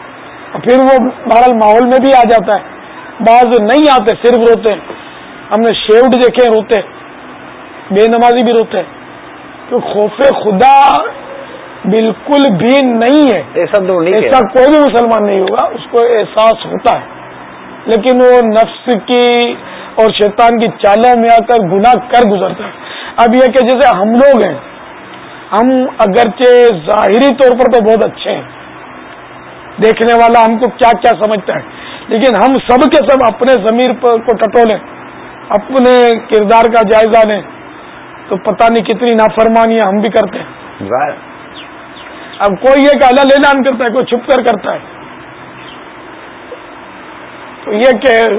اور پھر وہ بہرحال ماحول میں بھی آ جاتا ہے۔ بعض نہیں آتے صرف روتے ہیں۔ ہم نے شیوڈ دیکھے روتے بے نمازی بھی روتے تو خوف خدا بالکل بھی نہیں ہے۔ ایسا تو نہیں ایسا کوئی بھی مسلمان نہیں ہوگا اس کو احساس ہوتا ہے۔ لیکن وہ نفس کی اور شیطان کی چالوں میں آ کر گناہ کر گزرتا ہے۔ اب یہ کہ جیسے ہم لوگ ہیں ہم اگرچہ ظاہری طور پر تو بہت اچھے ہیں۔ دیکھنے والا ہم کو کیا کیا سمجھتا ہے۔ لیکن ہم سب کے سب اپنے ضمیر کو ٹٹولیں اپنے کردار کا جائزہ لیں۔ تو پتہ نہیں کتنی نافرمانیاں ہم بھی کرتے ہیں۔ اب کوئی یہ کہ اللہ اعلان کرتا ہے کوئی چھپ کر کرتا ہے۔ تو یہ کہ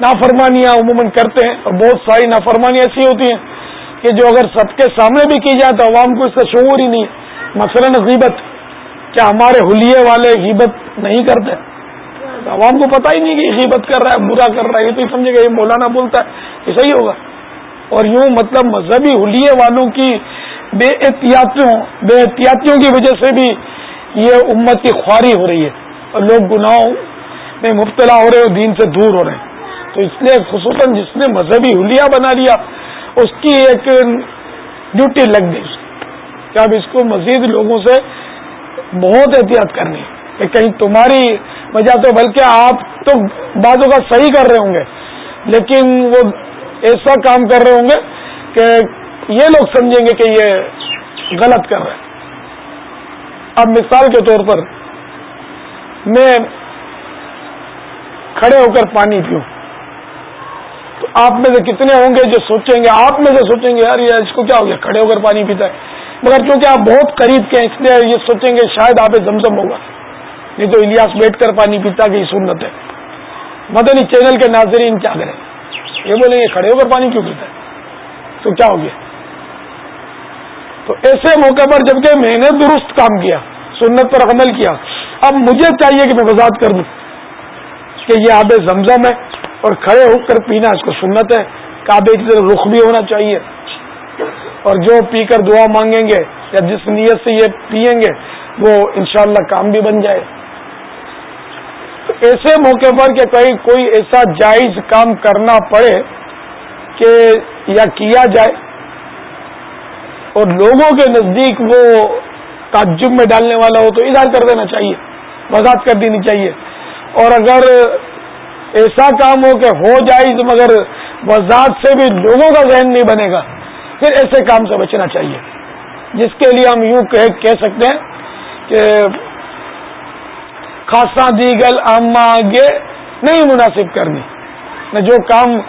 نافرمانیاں عموماً کرتے ہیں اور بہت ساری نافرمانیاں ایسی ہوتی ہیں کہ جو اگر سب کے سامنے بھی کی جائے تو عوام کو اس کا شعور ہی نہیں۔ مثلاً غیبت، کیا ہمارے حلیے والے غیبت نہیں کرتے؟ عوام کو پتہ ہی نہیں کہ غیبت کر رہا ہے، برا کر رہا ہے، یہ تو سمجھے گا، یہ مولانا بولتا ہے، یہ صحیح ہوگا۔ اور یوں مطلب مذہبی حلیے والوں کی بے احتیاطیوں بے احتیاطیوں کی وجہ سے بھی یہ امت کی خواری ہو رہی ہے۔ اور لوگ گناہوں میں مبتلا ہو رہے ہیں دین سے دور ہو رہے ہیں۔ تو اس لیے خصوصاً جس نے مذہبی حلیہ بنا لیا، اس کی ایک ڈیوٹی لگ گئی۔ کہ اب اس کو مزید لوگوں سے بہت احتیاط کرنی ہے کہ کہیں تمہاری وجہ تو، بلکہ آپ تو بعضوں کا صحیح کر رہے ہوں گے، لیکن وہ ایسا کام کر رہے ہوں گے کہ یہ لوگ سمجھیں گے کہ یہ غلط کر رہے ہیں۔ اب مثال کے طور پر میں کھڑے ہو کر پانی پیوں۔ تو آپ میں سے کتنے ہوں گے جو سوچیں گے؟ آپ میں سے سوچیں گے، یار، یہ اس کو کیا ہو گیا؟ کھڑے ہو کر پانی پیتا ہے۔ مگر چونکہ آپ بہت قریب کے ہیں، اس لیے یہ سوچیں گے شاید آپ زمزم ہوگا۔ نہیں تو الیاس بیٹھ کر پانی پیتا کہ یہ سنت ہے۔ مدنی چینل کے ناظرین کیا کریں؟ یہ بولیں گے، کھڑے ہو کر پانی کیوں پیتا ہے؟ تو کیا ہو گیا؟ تو ایسے موقع پر جبکہ میں نے درست کام کیا، سنت پر عمل کیا، اب مجھے چاہیے کہ میں وضاحت کر دوں کہ یہ آب زمزم ہے۔ اور کھڑے ہو کر پینا اس کو سنت ہے۔ کعبے کی طرف رخ بھی ہونا چاہیے۔ اور جو پی کر دعا مانگیں گے یا جس نیت سے یہ پیئیں گے، وہ انشاءاللہ کام بھی بن جائے۔ تو ایسے موقع پر کہ کہیں کوئی ایسا جائز کام کرنا پڑے کہ یا کیا جائے اور لوگوں کے نزدیک وہ تعجب میں ڈالنے والا ہو تو اظہار کر دینا چاہیے، وضاحت کر دینی چاہیے۔ اور اگر ایسا کام ہو کہ ہو جائے مگر وضاحت سے بھی لوگوں کا ذہن نہیں بنے گا۔ پھر ایسے کام سے بچنا چاہیے۔ جس کے لیے ہم یوں کہہ سکتے ہیں کہ خاصا دیگل اما آگے نہیں مناسب کرنی۔ نہ جو کام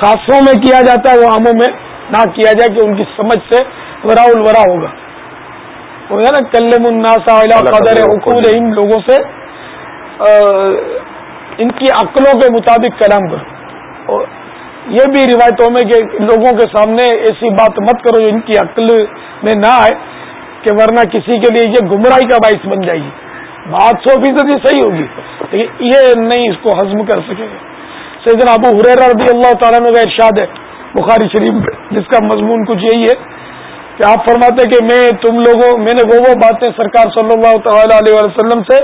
خاصوں میں کیا جاتا ہے وہ آموں میں نہ کیا جائے کہ ان کی سمجھ سے ورا الورا ہوگا۔ نا کلم الناسا قدر حقوق ان لوگوں سے ان کی عقلوں کے مطابق کلام کرو۔ اور یہ بھی روایتوں میں کہ لوگوں کے سامنے ایسی بات مت کرو جو ان کی عقل میں نہ آئے، کہ ورنہ کسی کے لیے یہ گمراہی کا باعث بن جائے گی۔ بات سو فیصد ہی صحیح ہوگی، لیکن یہ نہیں اس کو ہضم کر سکے۔ گا سیدنا ابو حریر رضی اللہ تعالیٰ کا ارشاد ہے بخاری شریف جس کا مضمون کچھ یہی ہے کہ آپ فرماتے کہ میں، تم لوگوں، میں نے وہ وہ باتیں سرکار صلی اللہ تعالی علیہ وسلم سے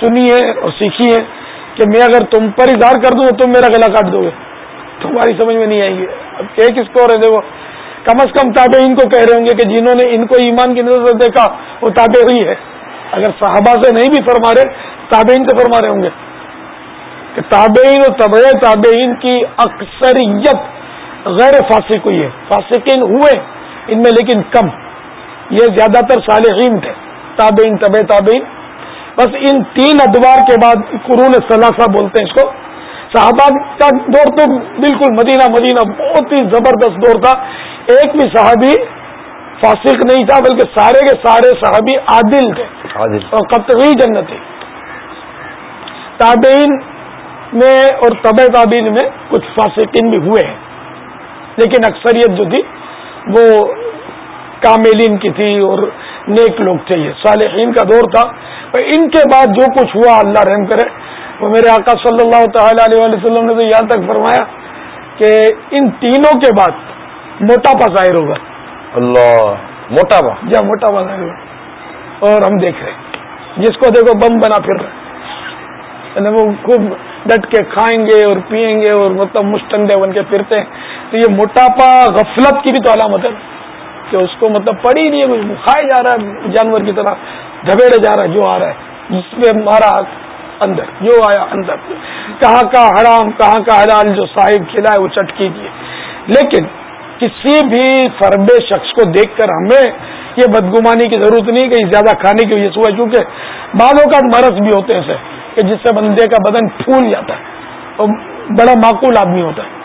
سنی ہے اور سیکھی ہے کہ میں اگر تم پر اظہار کر دوں تو تم میرا گلا کاٹ دو گے۔ تمہاری سمجھ میں نہیں آئیں گے۔ اب کہ کس کو رہے وہ کم از کم تابع ان کو کہہ رہے ہوں گے کہ جنہوں نے ان کو ایمان کی نظر سے دیکھا، وہ تابع ہوئی ہے۔ اگر صحابہ سے نہیں بھی فرما رہے، تابعین سے فرما رہے ہوں گے۔ کہ تابعین اور طبع تابعین کی اکثریت غیر فاسق ہوئی ہے۔ فاسقین ہوئے، ان میں لیکن کم۔ یہ زیادہ تر صالحین تھے۔ تابعین طبع تابعین۔ بس ان تین ادوار کے بعد قرون ثلاثہ بولتے ہیں اس کو۔ صحابہ کا دور تو بالکل مدینہ مدینہ بہت ہی زبردست دور تھا۔ ایک بھی صحابی فاسق نہیں تھا بلکہ سارے کے سارے صحابی عادل تھے۔ اور قطعی جنت تھی۔ تابعین میں اور طبع تابعین میں کچھ فاسقین بھی ہوئے ہیں۔ لیکن اکثریت جو تھی وہ کاملین کی تھی اور نیک لوگ تھے یہ۔ صالحین کا دور تھا۔ ان کے بعد جو کچھ ہوا اللہ رحم کرے۔ وہ میرے آقا صلی اللہ تعالی علیہ وسلم نے تو یہاں تک فرمایا کہ ان تینوں کے بعد موٹاپا ظاہر ہوگا۔ اللہ موٹاپا جا موٹاپا ظاہر ہوگا۔ اور ہم دیکھ رہے جس کو دیکھو بم بنا پھر رہے یعنی وہ خوب ڈٹ کے کھائیں گے اور پیئیں گے اور مطلب مشتنڈے بن کے پھرتے ہیں۔ تو یہ موٹاپا غفلت کی بھی تو علامت ہے کہ اس کو مطلب پڑی نہیں ہے کھائے جا رہا ہے جانور کی طرح۔ دھبیڑے جا رہا ہے جو آ رہا ہے جس میں مارا اندر جو آیا اندر۔ کہاں کا حرام، کہاں کا حلال جو صاحب کھلائے وہ چٹکی دیے۔ لیکن کسی بھی فرب شخص کو دیکھ کر ہمیں یہ بدگمانی کی ضرورت نہیں کہ زیادہ کھانے کی وجہ سے ہوا کیونکہ بالوں کا مرض بھی ہوتے ہیں کہ جس سے بندے کا بدن پھول جاتا ہے اور بڑا معقول آدمی ہوتا ہے۔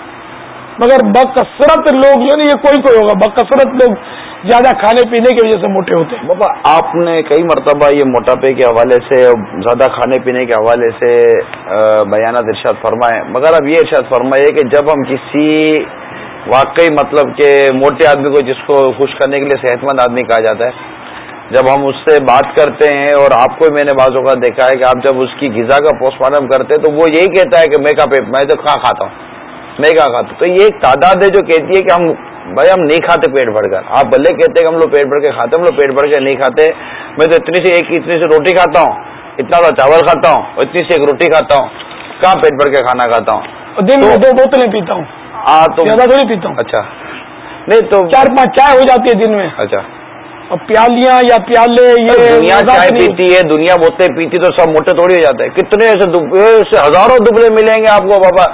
مگر بکثرت لوگ جو نا یہ کوئی کوئی ہوگا، بکثرت لوگ زیادہ کھانے پینے کی وجہ سے موٹے ہوتے ہیں۔ بابا، آپ نے کئی مرتبہ یہ موٹاپے کے حوالے سے، زیادہ کھانے پینے کے حوالے سے بیانات ارشاد فرمائے۔ مگر اب یہ ارشاد فرمائے کہ جب ہم کسی واقعی مطلب کہ موٹے آدمی کو، جس کو خوش کرنے کے لیے صحت مند آدمی کہا جاتا ہے، جب ہم اس سے بات کرتے ہیں اور آپ کو میں نے بازوں کا دیکھا ہے کہ آپ جب اس کی غذا کا پوسٹ مارٹم کرتے ہیں تو وہ یہی کہتا ہے کہ میں کا میں تو کہاں کھاتا ہوں۔ میں کہاں کھاتا ہوں۔ تو یہ ایک تعداد ہے جو کہتی ہے کہ ہم بھائی ہم نہیں کھاتے پیٹ بھر کر۔ آپ بھلے کہتے ہیں کہ ہم لوگ پیٹ بھر کے کھاتے ہم لوگ پیٹ بھر کے نہیں کھاتے۔ میں تو اتنی سی ایک اتنی سی روٹی کھاتا ہوں اتنا سا چاول کھاتا ہوں اتنی سی ایک روٹی کھاتا ہوں۔ کہاں پیٹ بھر کے کھانا کھاتا ہوں؟ دن میں دو بوتلیں پیتا ہوں۔ ہاں تو زیادہ تھوڑی پیتا ہوں۔ اچھا۔ نہیں تو چار پانچ چائے ہو جاتی ہے دن میں۔ اچھا۔ اور پیالیاں یا پیالے یہ دنیا چائے پیتی ہے دنیا بوتلیں پیتی تو سب موٹے تھوڑی ہو جاتے ہیں۔ کتنے ایسے ہزاروں دبلے ملیں گے آپ کو بابا؟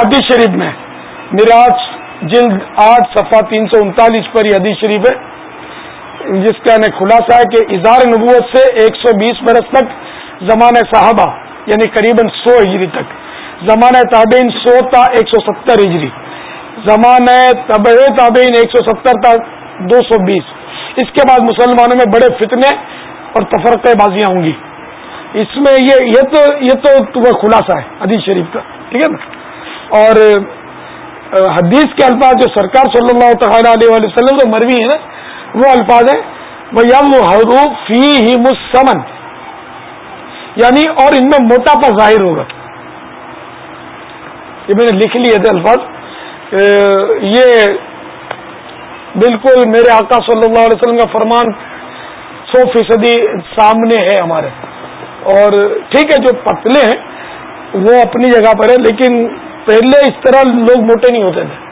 حدیث شریف میں میراج جلد آٹھ صفحہ تین سو انتالیس پر یہ حدیث شریف ہے۔ جس کا نے خلاصہ ہے کہ اظہار نبوت سے ایک سو بیس برس تک زمانہ صحابہ یعنی قریب سو ہجری تک۔ زمانہ تابعین سو تا ایک سو ستر ہجری۔ زمانہ طبع تابعین ایک سو ستر تا دو سو بیس۔ اس کے بعد مسلمانوں میں بڑے فتنے اور تفرقہ بازیاں ہوں گی۔ اس میں یہ یہ تو یہ تو خلاصہ ہے، حدیث شریف کا۔ ٹھیک ہے نا؟ اور حدیث کے الفاظ جو سرکار صلی اللہ تعالی علیہ وسلم جو مروی ہے نا، وہ الفاظ ہیں وہ حروف فی ہی مسمن یعنی اور ان میں موٹاپا ظاہر ہوگا۔ یہ میں نے لکھ لیے تھے الفاظ۔ یہ بالکل میرے آقا صلی اللہ علیہ وسلم کا فرمان سو فیصدی سامنے ہے ہمارے۔ اور ٹھیک ہے، جو پتلے ہیں، وہ اپنی جگہ پر ہے لیکن پہلے اس طرح لوگ موٹے نہیں ہوتے تھے۔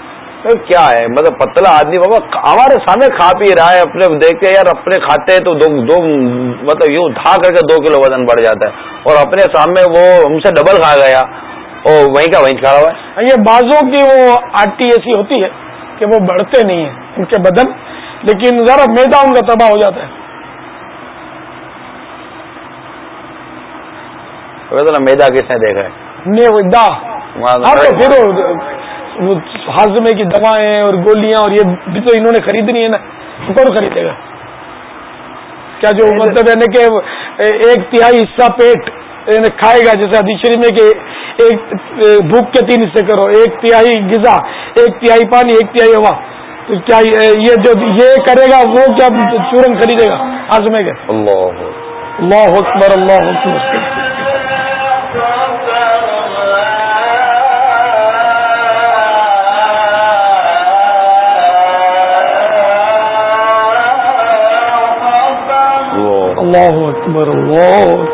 کیا ہے؟ مطلب پتلا آدمی بابا ہمارے سامنے کھا پی رہا ہے اپنے دیکھ کے یار اپنے کھاتے ہیں تو دو دو مطلب یوں دھا کر کے دو کلو وزن بڑھ جاتا ہے۔ اور اپنے سامنے وہ ہم سے ڈبل کھا گیا۔ اور وہیں کا وہیں کھڑا ہوا ہے۔ یہ بازوں کی وہ آٹی ایسی ہوتی ہے کہ وہ بڑھتے نہیں ہیں ان کے بدن۔ لیکن ذرا میدا ان کا تباہ ہو جاتا ہے۔ میدا کس نے دیکھا ہے؟ ہاں ہاضمے کی دوائیں اور گولیاں اور یہ بھی تو انہوں نے خریدنی ہے نا۔ کون خریدے گا؟ کیا جو مطلب ہے نا کہ ایک تہائی حصہ پیٹ کھائے گا جیسے شریف میں کہ ایک بھوک کے تین حصے کرو ایک تہائی غذا ایک تہائی پانی ایک تہائی ہوا۔ تو کیا یہ جو یہ کرے گا وہ کیا چورن خریدے گا ہاضمے کے؟ اللہ اللہ اکبر اللہ اکبر۔ اللہ اکبر اللہ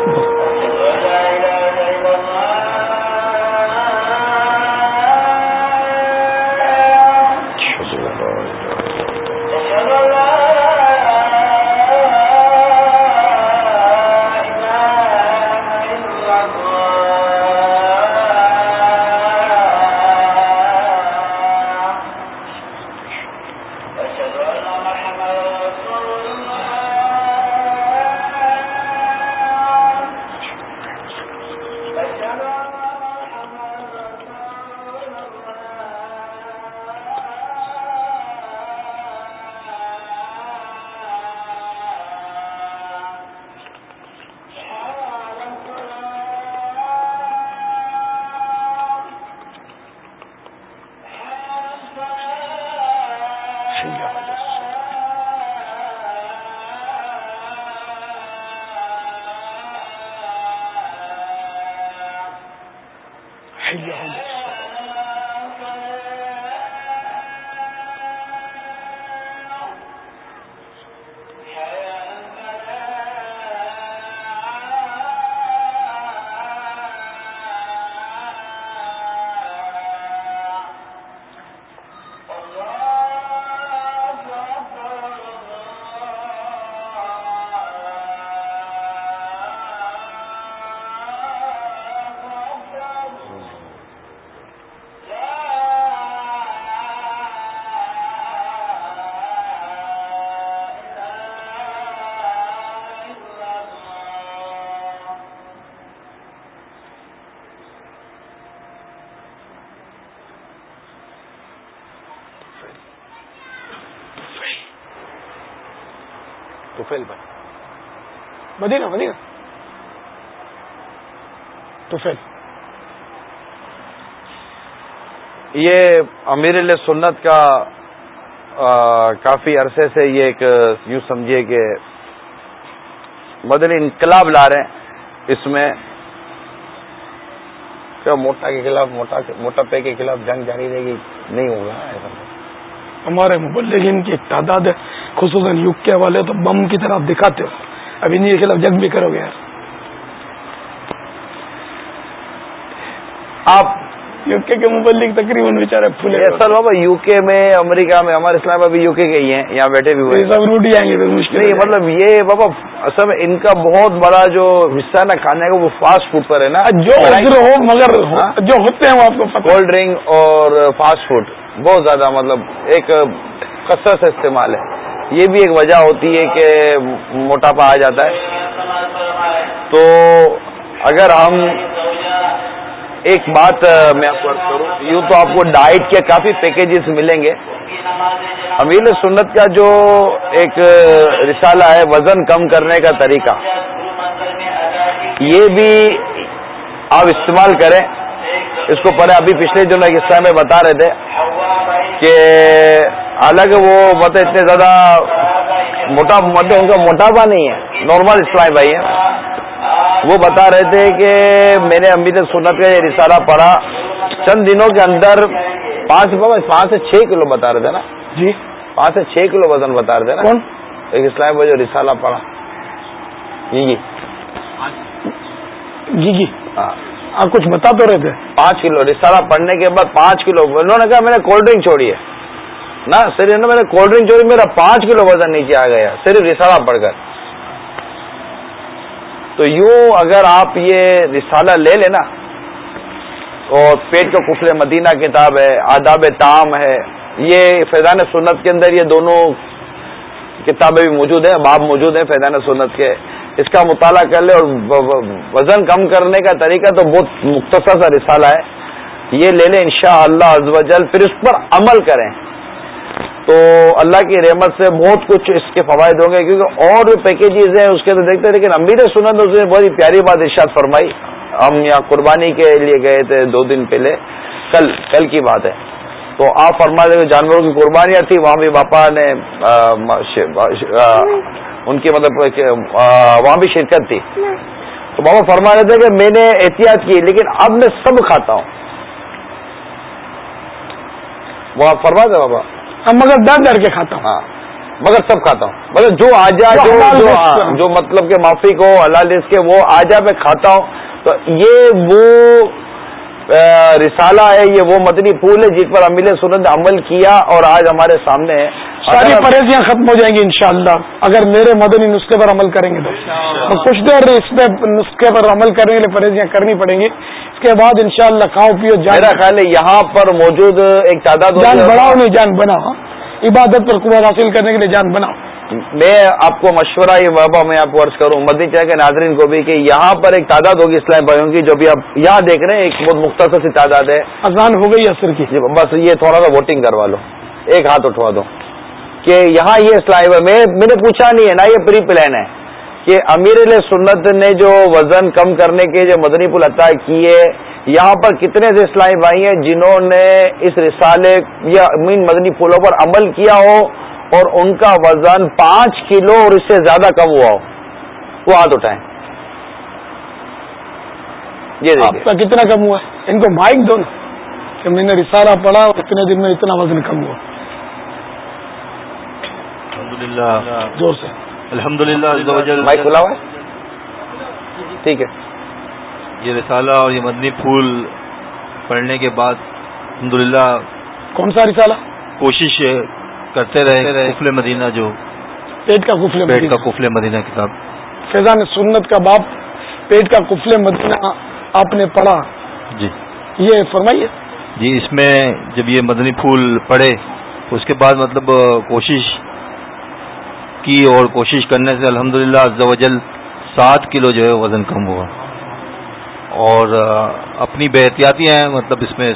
اکبر مدینہ مدینہ توفیل یہ امیر سنت کا کافی عرصے سے یہ ایک یوں سمجھیے کہ مدنی انقلاب لا رہے ہیں اس میں۔ کیا موٹا کے خلاف موٹا موٹا پے کے خلاف جنگ جاری رہے گی؟ نہیں ہوگا ایسا ہمارے مبلغین کی تعداد خصوصاً یوگ کے حوالے تو بم کی طرف دکھاتے ہو۔ اب انہیں کے خلاف جنگ بھی کرو گے آپ یو کے مبلک تقریباً بےچارے پھولے سر بابا یو کے میں امریکہ میں ہمارے اسلام ابھی یو کے ہی ہیں یہاں بیٹھے بھی ہوئے سب روٹ ہی آئیں گے پھر مشکل نہیں مطلب یہ بابا اصل میں ان کا بہت بڑا جو حصہ نا کھانے کا وہ فاسٹ فوڈ پر ہے نا۔ جو ہو مگر جو ہوتے ہیں وہ آپ کو کولڈ ڈرنک اور فاسٹ فوڈ بہت زیادہ مطلب ایک کثرت سے استعمال ہے۔ یہ بھی ایک وجہ ہوتی ہے کہ موٹاپا آ جاتا ہے۔ تو اگر ہم ایک بات میں آپ کو کروں، یوں تو آپ کو ڈائٹ کے کافی پیکیجز ملیں گے۔ امیر سنت کا جو ایک رسالہ ہے، وزن کم کرنے کا طریقہ، یہ بھی آپ استعمال کریں۔ اس کو پڑھیں، ابھی پچھلے جو میں اس میں بتا رہے تھے کہ الگ وہ مطلب اتنے زیادہ موٹا مطلب ان کا موٹاپا نہیں ہے نارمل اسلام بھائی ہیں۔ وہ بتا رہے تھے کہ میں نے امید سنت کا یہ رسالہ پڑھا۔ چند دنوں کے اندر پانچ پانچ سے چھ کلو بتا رہے تھے نا۔ جی۔ پانچ سے چھ کلو وزن بتا رہے تھے نا۔ کون؟ ایک اسلام بھائی جو رسالہ پڑھا۔ جی جی۔ جی جی۔ ہاں۔ آپ کچھ بتا تو رہے تھے۔ پانچ کلو رسالہ پڑھنے کے بعد پانچ کلو۔ انہوں نے کہا میں نے کولڈ ڈرنک چھوڑی ہے۔ نہ صرف میں نے کولڈ ڈرنک چھوڑی میرا پانچ کلو وزن نیچے آ گیا، صرف رسالہ پڑھ کر۔ تو یوں اگر آپ یہ رسالہ لے لینا، اور پیٹ کا کفل مدینہ کتاب ہے، آداب تام ہے، یہ فیضان سنت کے اندر یہ دونوں کتابیں بھی موجود ہیں، باب موجود ہیں فیضان سنت کے۔ اس کا مطالعہ کر لے اور وزن کم کرنے کا طریقہ تو بہت مختصر سا رسالہ ہے۔ یہ لے لیں انشاءاللہ شاء اللہ پھر اس پر عمل کریں۔ تو اللہ کی رحمت سے بہت کچھ اس کے فوائد ہوں گے، کیونکہ اور جو پیکیجز ہیں اس کے تو دیکھتے ہیں، لیکن امیر سنت اس نے بہت ہی پیاری بات ارشاد فرمائی۔ ہم یہاں قربانی کے لیے گئے تھے دو دن پہلے، کل کل کی بات ہے۔ تو آپ فرما دیں جانوروں کی قربانیاں تھی وہاں بھی باپا نے ان کی مطلب وہاں بھی شرکت تھی۔ تو بابا فرما رہے تھے کہ میں نے احتیاط کی، لیکن اب میں سب کھاتا ہوں۔ وہ آپ فرما دیں بابا مگر ڈر ڈر کے کھاتا ہوں۔ ہاں مگر سب کھاتا ہوں۔ مگر جو آ جائے جو ہاں،۔ جو مطلب کہ معافی کو حلال رزق کے وہ آ جائے میں کھاتا ہوں۔ تو یہ وہ رسالہ ہے یہ وہ مدنی پھول ہے جس پر امیل سنت عمل کیا اور آج ہمارے سامنے ہے۔ ساری پرہیزیاں ختم ہو جائیں گی انشاءاللہ۔ اگر میرے مدنی نسخے پر عمل کریں گے تو۔ کچھ دیر اس پہ نسخے پر عمل کرنے کے لیے پرہیزیاں کرنی پڑیں گی۔ اس کے بعد انشاءاللہ کھاؤ پیو جان خیال ہے یہاں پر موجود ایک تعداد جان بڑھاؤ نہیں جان بناؤ۔ عبادت پر قوت حاصل کرنے کے لیے جان بناؤ۔ میں آپ کو مشورہ یہ بابا میں آپ کو عرض کروں مدنی چاہ کے ناظرین کو بھی کہ یہاں پر ایک تعداد ہوگی اسلام بھائیوں کی جو بھی آپ یہاں دیکھ رہے ہیں ایک بہت مختصر سی تعداد ہے۔ اذان ہو گئی اثر کی؟ جی بس یہ تھوڑا سا ووٹنگ کروا لو۔ ایک ہاتھ اٹھوا دو۔ کہ یہاں یہ اسلام میں میں نے پوچھا نہیں ہے نا یہ پری پلان ہے کہ امیر علیہ سنت نے جو وزن کم کرنے کے جو مدنی پل عطا کیے، یہاں پر کتنے سے اسلامی بھائی ہیں جنہوں نے اس رسالے یا امین مدنی پلوں پر عمل کیا ہو اور ان کا وزن پانچ کلو اور اس سے زیادہ کم ہوا ہو؟ وہ ہاتھ اٹھائیں۔ یہ آپ کا کتنا کم ہوا ہے؟ ان کو مائک دو نا کہ میں نے رسالہ پڑھا اور اتنے دن میں اتنا وزن کم ہوا۔ للہ زور سے. الحمد للہ مائک کھلا ہوا ہے؟ ٹھیک ہے. یہ رسالہ اور یہ مدنی پھول پڑھنے کے بعد الحمد کون سا رسالہ؟ کوشش کرتے رہے کفل مدینہ جو پیٹ کا کفل پیٹ کا کفل مدینہ کتاب۔ فیضان سنت کا باپ پیٹ کا کفل مدینہ آپ نے پڑھا۔ جی۔ یہ فرمائیے۔ جی اس میں جب یہ مدنی پھول پڑے اس کے بعد مطلب کوشش کی اور کوشش کرنے سے الحمد للہ وجل سات کلو جو ہے وزن کم ہوا۔ اور اپنی بے احتیاطیاں ہیں مطلب اس میں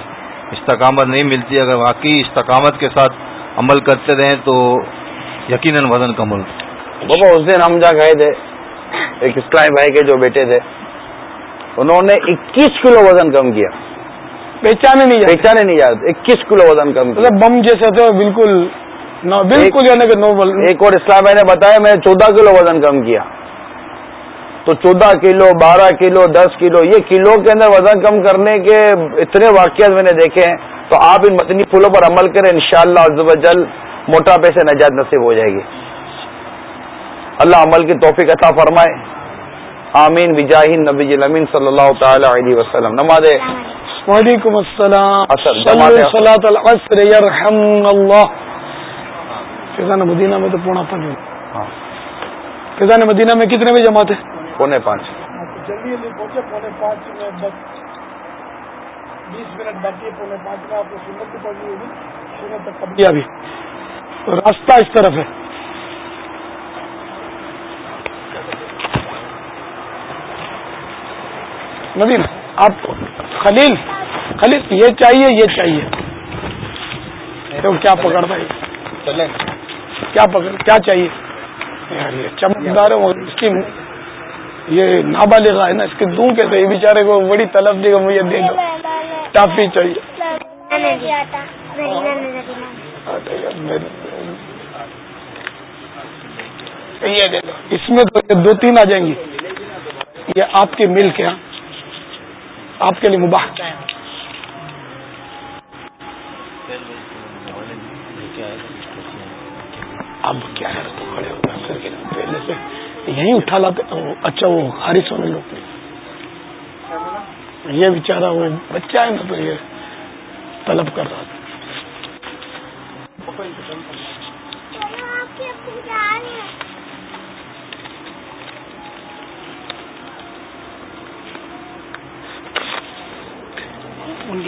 استقامت نہیں ملتی۔ اگر واقعی استقامت کے ساتھ عمل کرتے رہیں تو یقیناً وزن کم ہو بابا اس دن ہم جا گئے تھے ایک اسلام بھائی کے جو بیٹے تھے انہوں نے اکیس کلو وزن کم کیا۔ پہچانے نہیں جاتے۔ پہچانے نہیں جاتے اکیس کلو وزن کم کیا۔ مطلب بم جیسے ہیں بالکل بالکل یعنی کہ نوبل ایک اور اسلام نے بتایا میں نے چودہ کلو وزن کم کیا۔ تو چودہ کلو بارہ کلو دس کلو یہ کلو کے اندر وزن کم کرنے کے اتنے واقعات میں نے دیکھے ہیں۔ تو آپ ان متنی پھولوں پر عمل کریں انشاءاللہ شاء اللہ جل موٹاپے سے نجات نصیب ہو جائے گی۔ اللہ عمل کی توفیق عطا فرمائے۔ آمین۔ بجاہین نبی امین صلی اللہ تعالی علیہ وسلم۔ نماز وعلیکم السلام اثر، صلی جماعت اثر۔ صلاۃ العصر یرحم اللہ فیضان مدینہ میں تو پونا پانچ ہاں۔ فیضان مدینہ میں کتنے بجے جماعت ہے؟ پونے پانچ۔ جلدی جلدی پہنچے پونے پانچ میں بس بیس منٹ باقی پونے پانچ میں آپ کو سنت بھی پڑھنی ہوگی سنت تک قبلیہ بھی تو راستہ اس طرف ہے۔ مدینہ آپ خلیل خلیل یہ چاہیے یہ چاہیے۔ تو کیا پکڑتا ہے؟ کیا پکڑ کیا چاہیے؟ یار یہ چمکدار اس کی یہ نابالغ ہے نا، اس کے دوں کیسے یہ بیچارے کو بڑی طلب دے گا مجھے دے دو۔ ٹافی چاہیے۔ یہ دے دو۔ اس میں تو دو تین آ جائیں گی۔ یہ آپ کے ملک ہے۔ آپ کے لیے مباح۔ اب کیا ہے تو کھڑے ہو گئے سر کے پہلے سے یہیں اٹھا لاتے اچھا وہ حارث ہونے لوگ یہ بیچارہ وہ بچہ ہے نا تو یہ طلب کر رہا تھا۔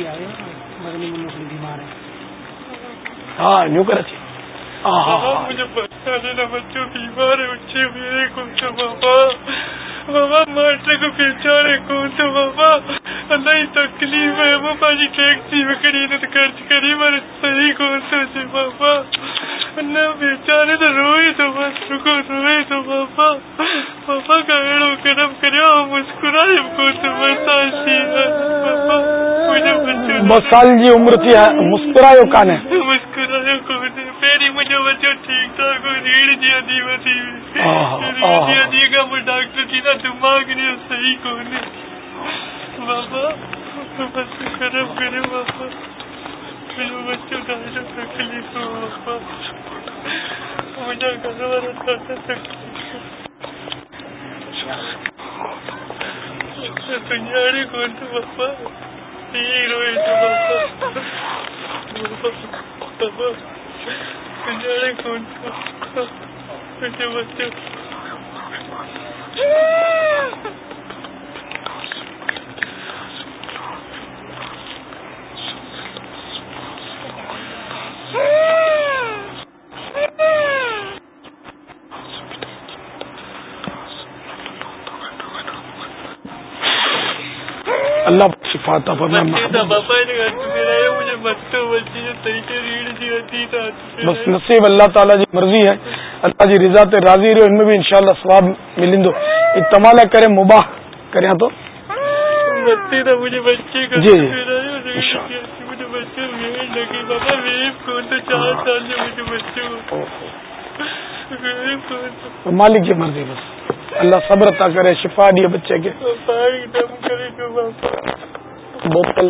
ہے ہاں نیو کراچی۔ مجھے بچہ لینا بچوں بیمار ہے بچے میرے کون سا بابا؟ بابا مارٹر کو بیچارے کون سا بابا؟ اللہ تکلیف ہے وہ پانی ٹیکسی میں تو خرچ کری مارے صحیح کون سا سے بابا؟ اللہ بیچارے تو روئے تو بس رکو روئے تو بابا۔ بابا کا ایڑو کرم کرے اور مسکرائے کون سا برساشی ہے بابا۔ مجھے بچوں بس سال جی عمر کانے مسکرایو کون پہری مجھے ٹھاک ہو ریڑھ دیا دی ریڑھ۔ دی وہ ڈاکٹر تھی نا دماغ نہیں صحیح کون ہے؟ بابا بس کرم کرے بابا۔ میرے بچوں کا جو تکلیف ہو بابا۔ مجھے گھر والا تھوڑا تکلیف۔ ہو سنجاڑے کون تھا بابا؟ یہ روئے تو بابا بابا۔ سنجاڑے کون اللہ شفاتا فرما بچے تھا بابا نے گھر میرا ہے مجھے بچوں بچی نے صحیح سے ریڑھ دی ہوتی تھا بس نصیب اللہ تعالیٰ جی مرضی ہے۔ اللہ جی رضا تے راضی رہو ان میں بھی انشاءاللہ ثواب ملندو اتمالہ کرے مباح کریں تو مجھے بچے جی، تو۔ مالک کی مرضی بس۔ اللہ صبر عطا کرے، شفا دیے بچے کے۔ بوتل۔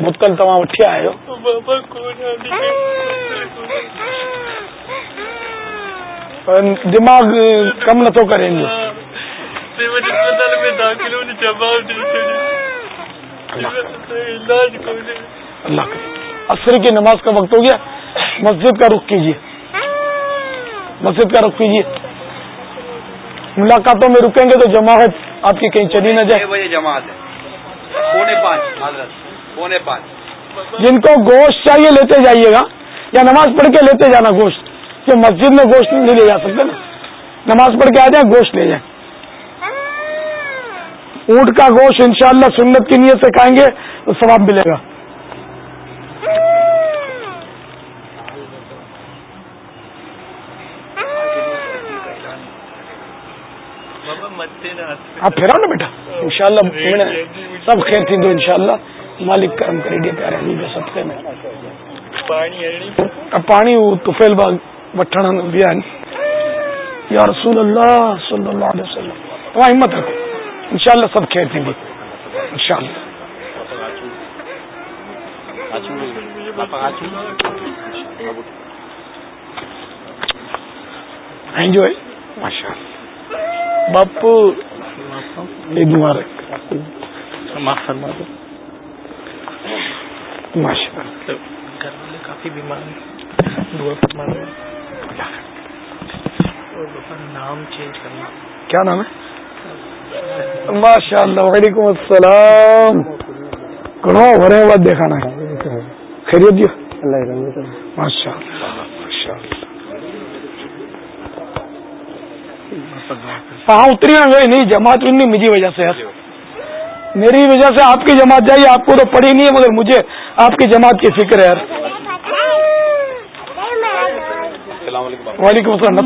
بوتل تمام اٹھے آئے ہو۔ دماغ کم نہ تو کریں گے۔ اللہ کرے عصر کی نماز کا وقت ہو گیا۔ مسجد کا رخ کیجیے مسجد کا رخ کیجیے ملاقاتوں میں رکیں گے تو جماعت آپ کی کہیں چلی نہ جائے۔ جماعت ہے۔ پونے پانچ حضرت۔ پونے پانچ۔ جن کو گوشت چاہیے لیتے جائیے گا یا نماز پڑھ کے لیتے جانا گوشت کہ مسجد میں گوشت نہیں لے جا سکتے نا۔ نماز پڑھ کے آ جائیں گوشت لے جائیں۔ اونٹ کا گوشت انشاءاللہ سنت کی نیت سے کھائیں گے تو ثواب ملے گا بابا متے نہ آپ پھیراؤ نا بیٹا۔ انشاءاللہ اللہ سب خیر تھی، تو انشاءاللہ مالک کرم کرے گے، پیارے علی کے صدقے میں۔ پانی ہے وہ تفیل باغ وٹھن دیا یا رسول اللہ صلی اللہ علیہ وسلم تمہاری ہمت رکھو۔ انشاءاللہ سب خیر تھی انشاءاللہ۔ انجوائے ماشاء اللہ باپو عید مبارک. ماشاء اللہ گھر والے کافی بیمار ہیں. دعا فرما رہے اور نام چینج کرنا. کیا نام ہے؟ ماشاء اللہ وعلیکم السلام. گھڑوں بھرے بعد دیکھانا ہے. خیریت جی؟ ماشاء اللہ ماشاء اللہ ہاں اتری نا بھائی نہیں جماعت بھی نہیں میری وجہ سے یار میری وجہ سے آپ کی جماعت جائیے آپ کو تو پڑھی نہیں ہے مگر مجھے آپ کی جماعت کی فکر ہے۔ یار السلام علیکم وعلیکم السلام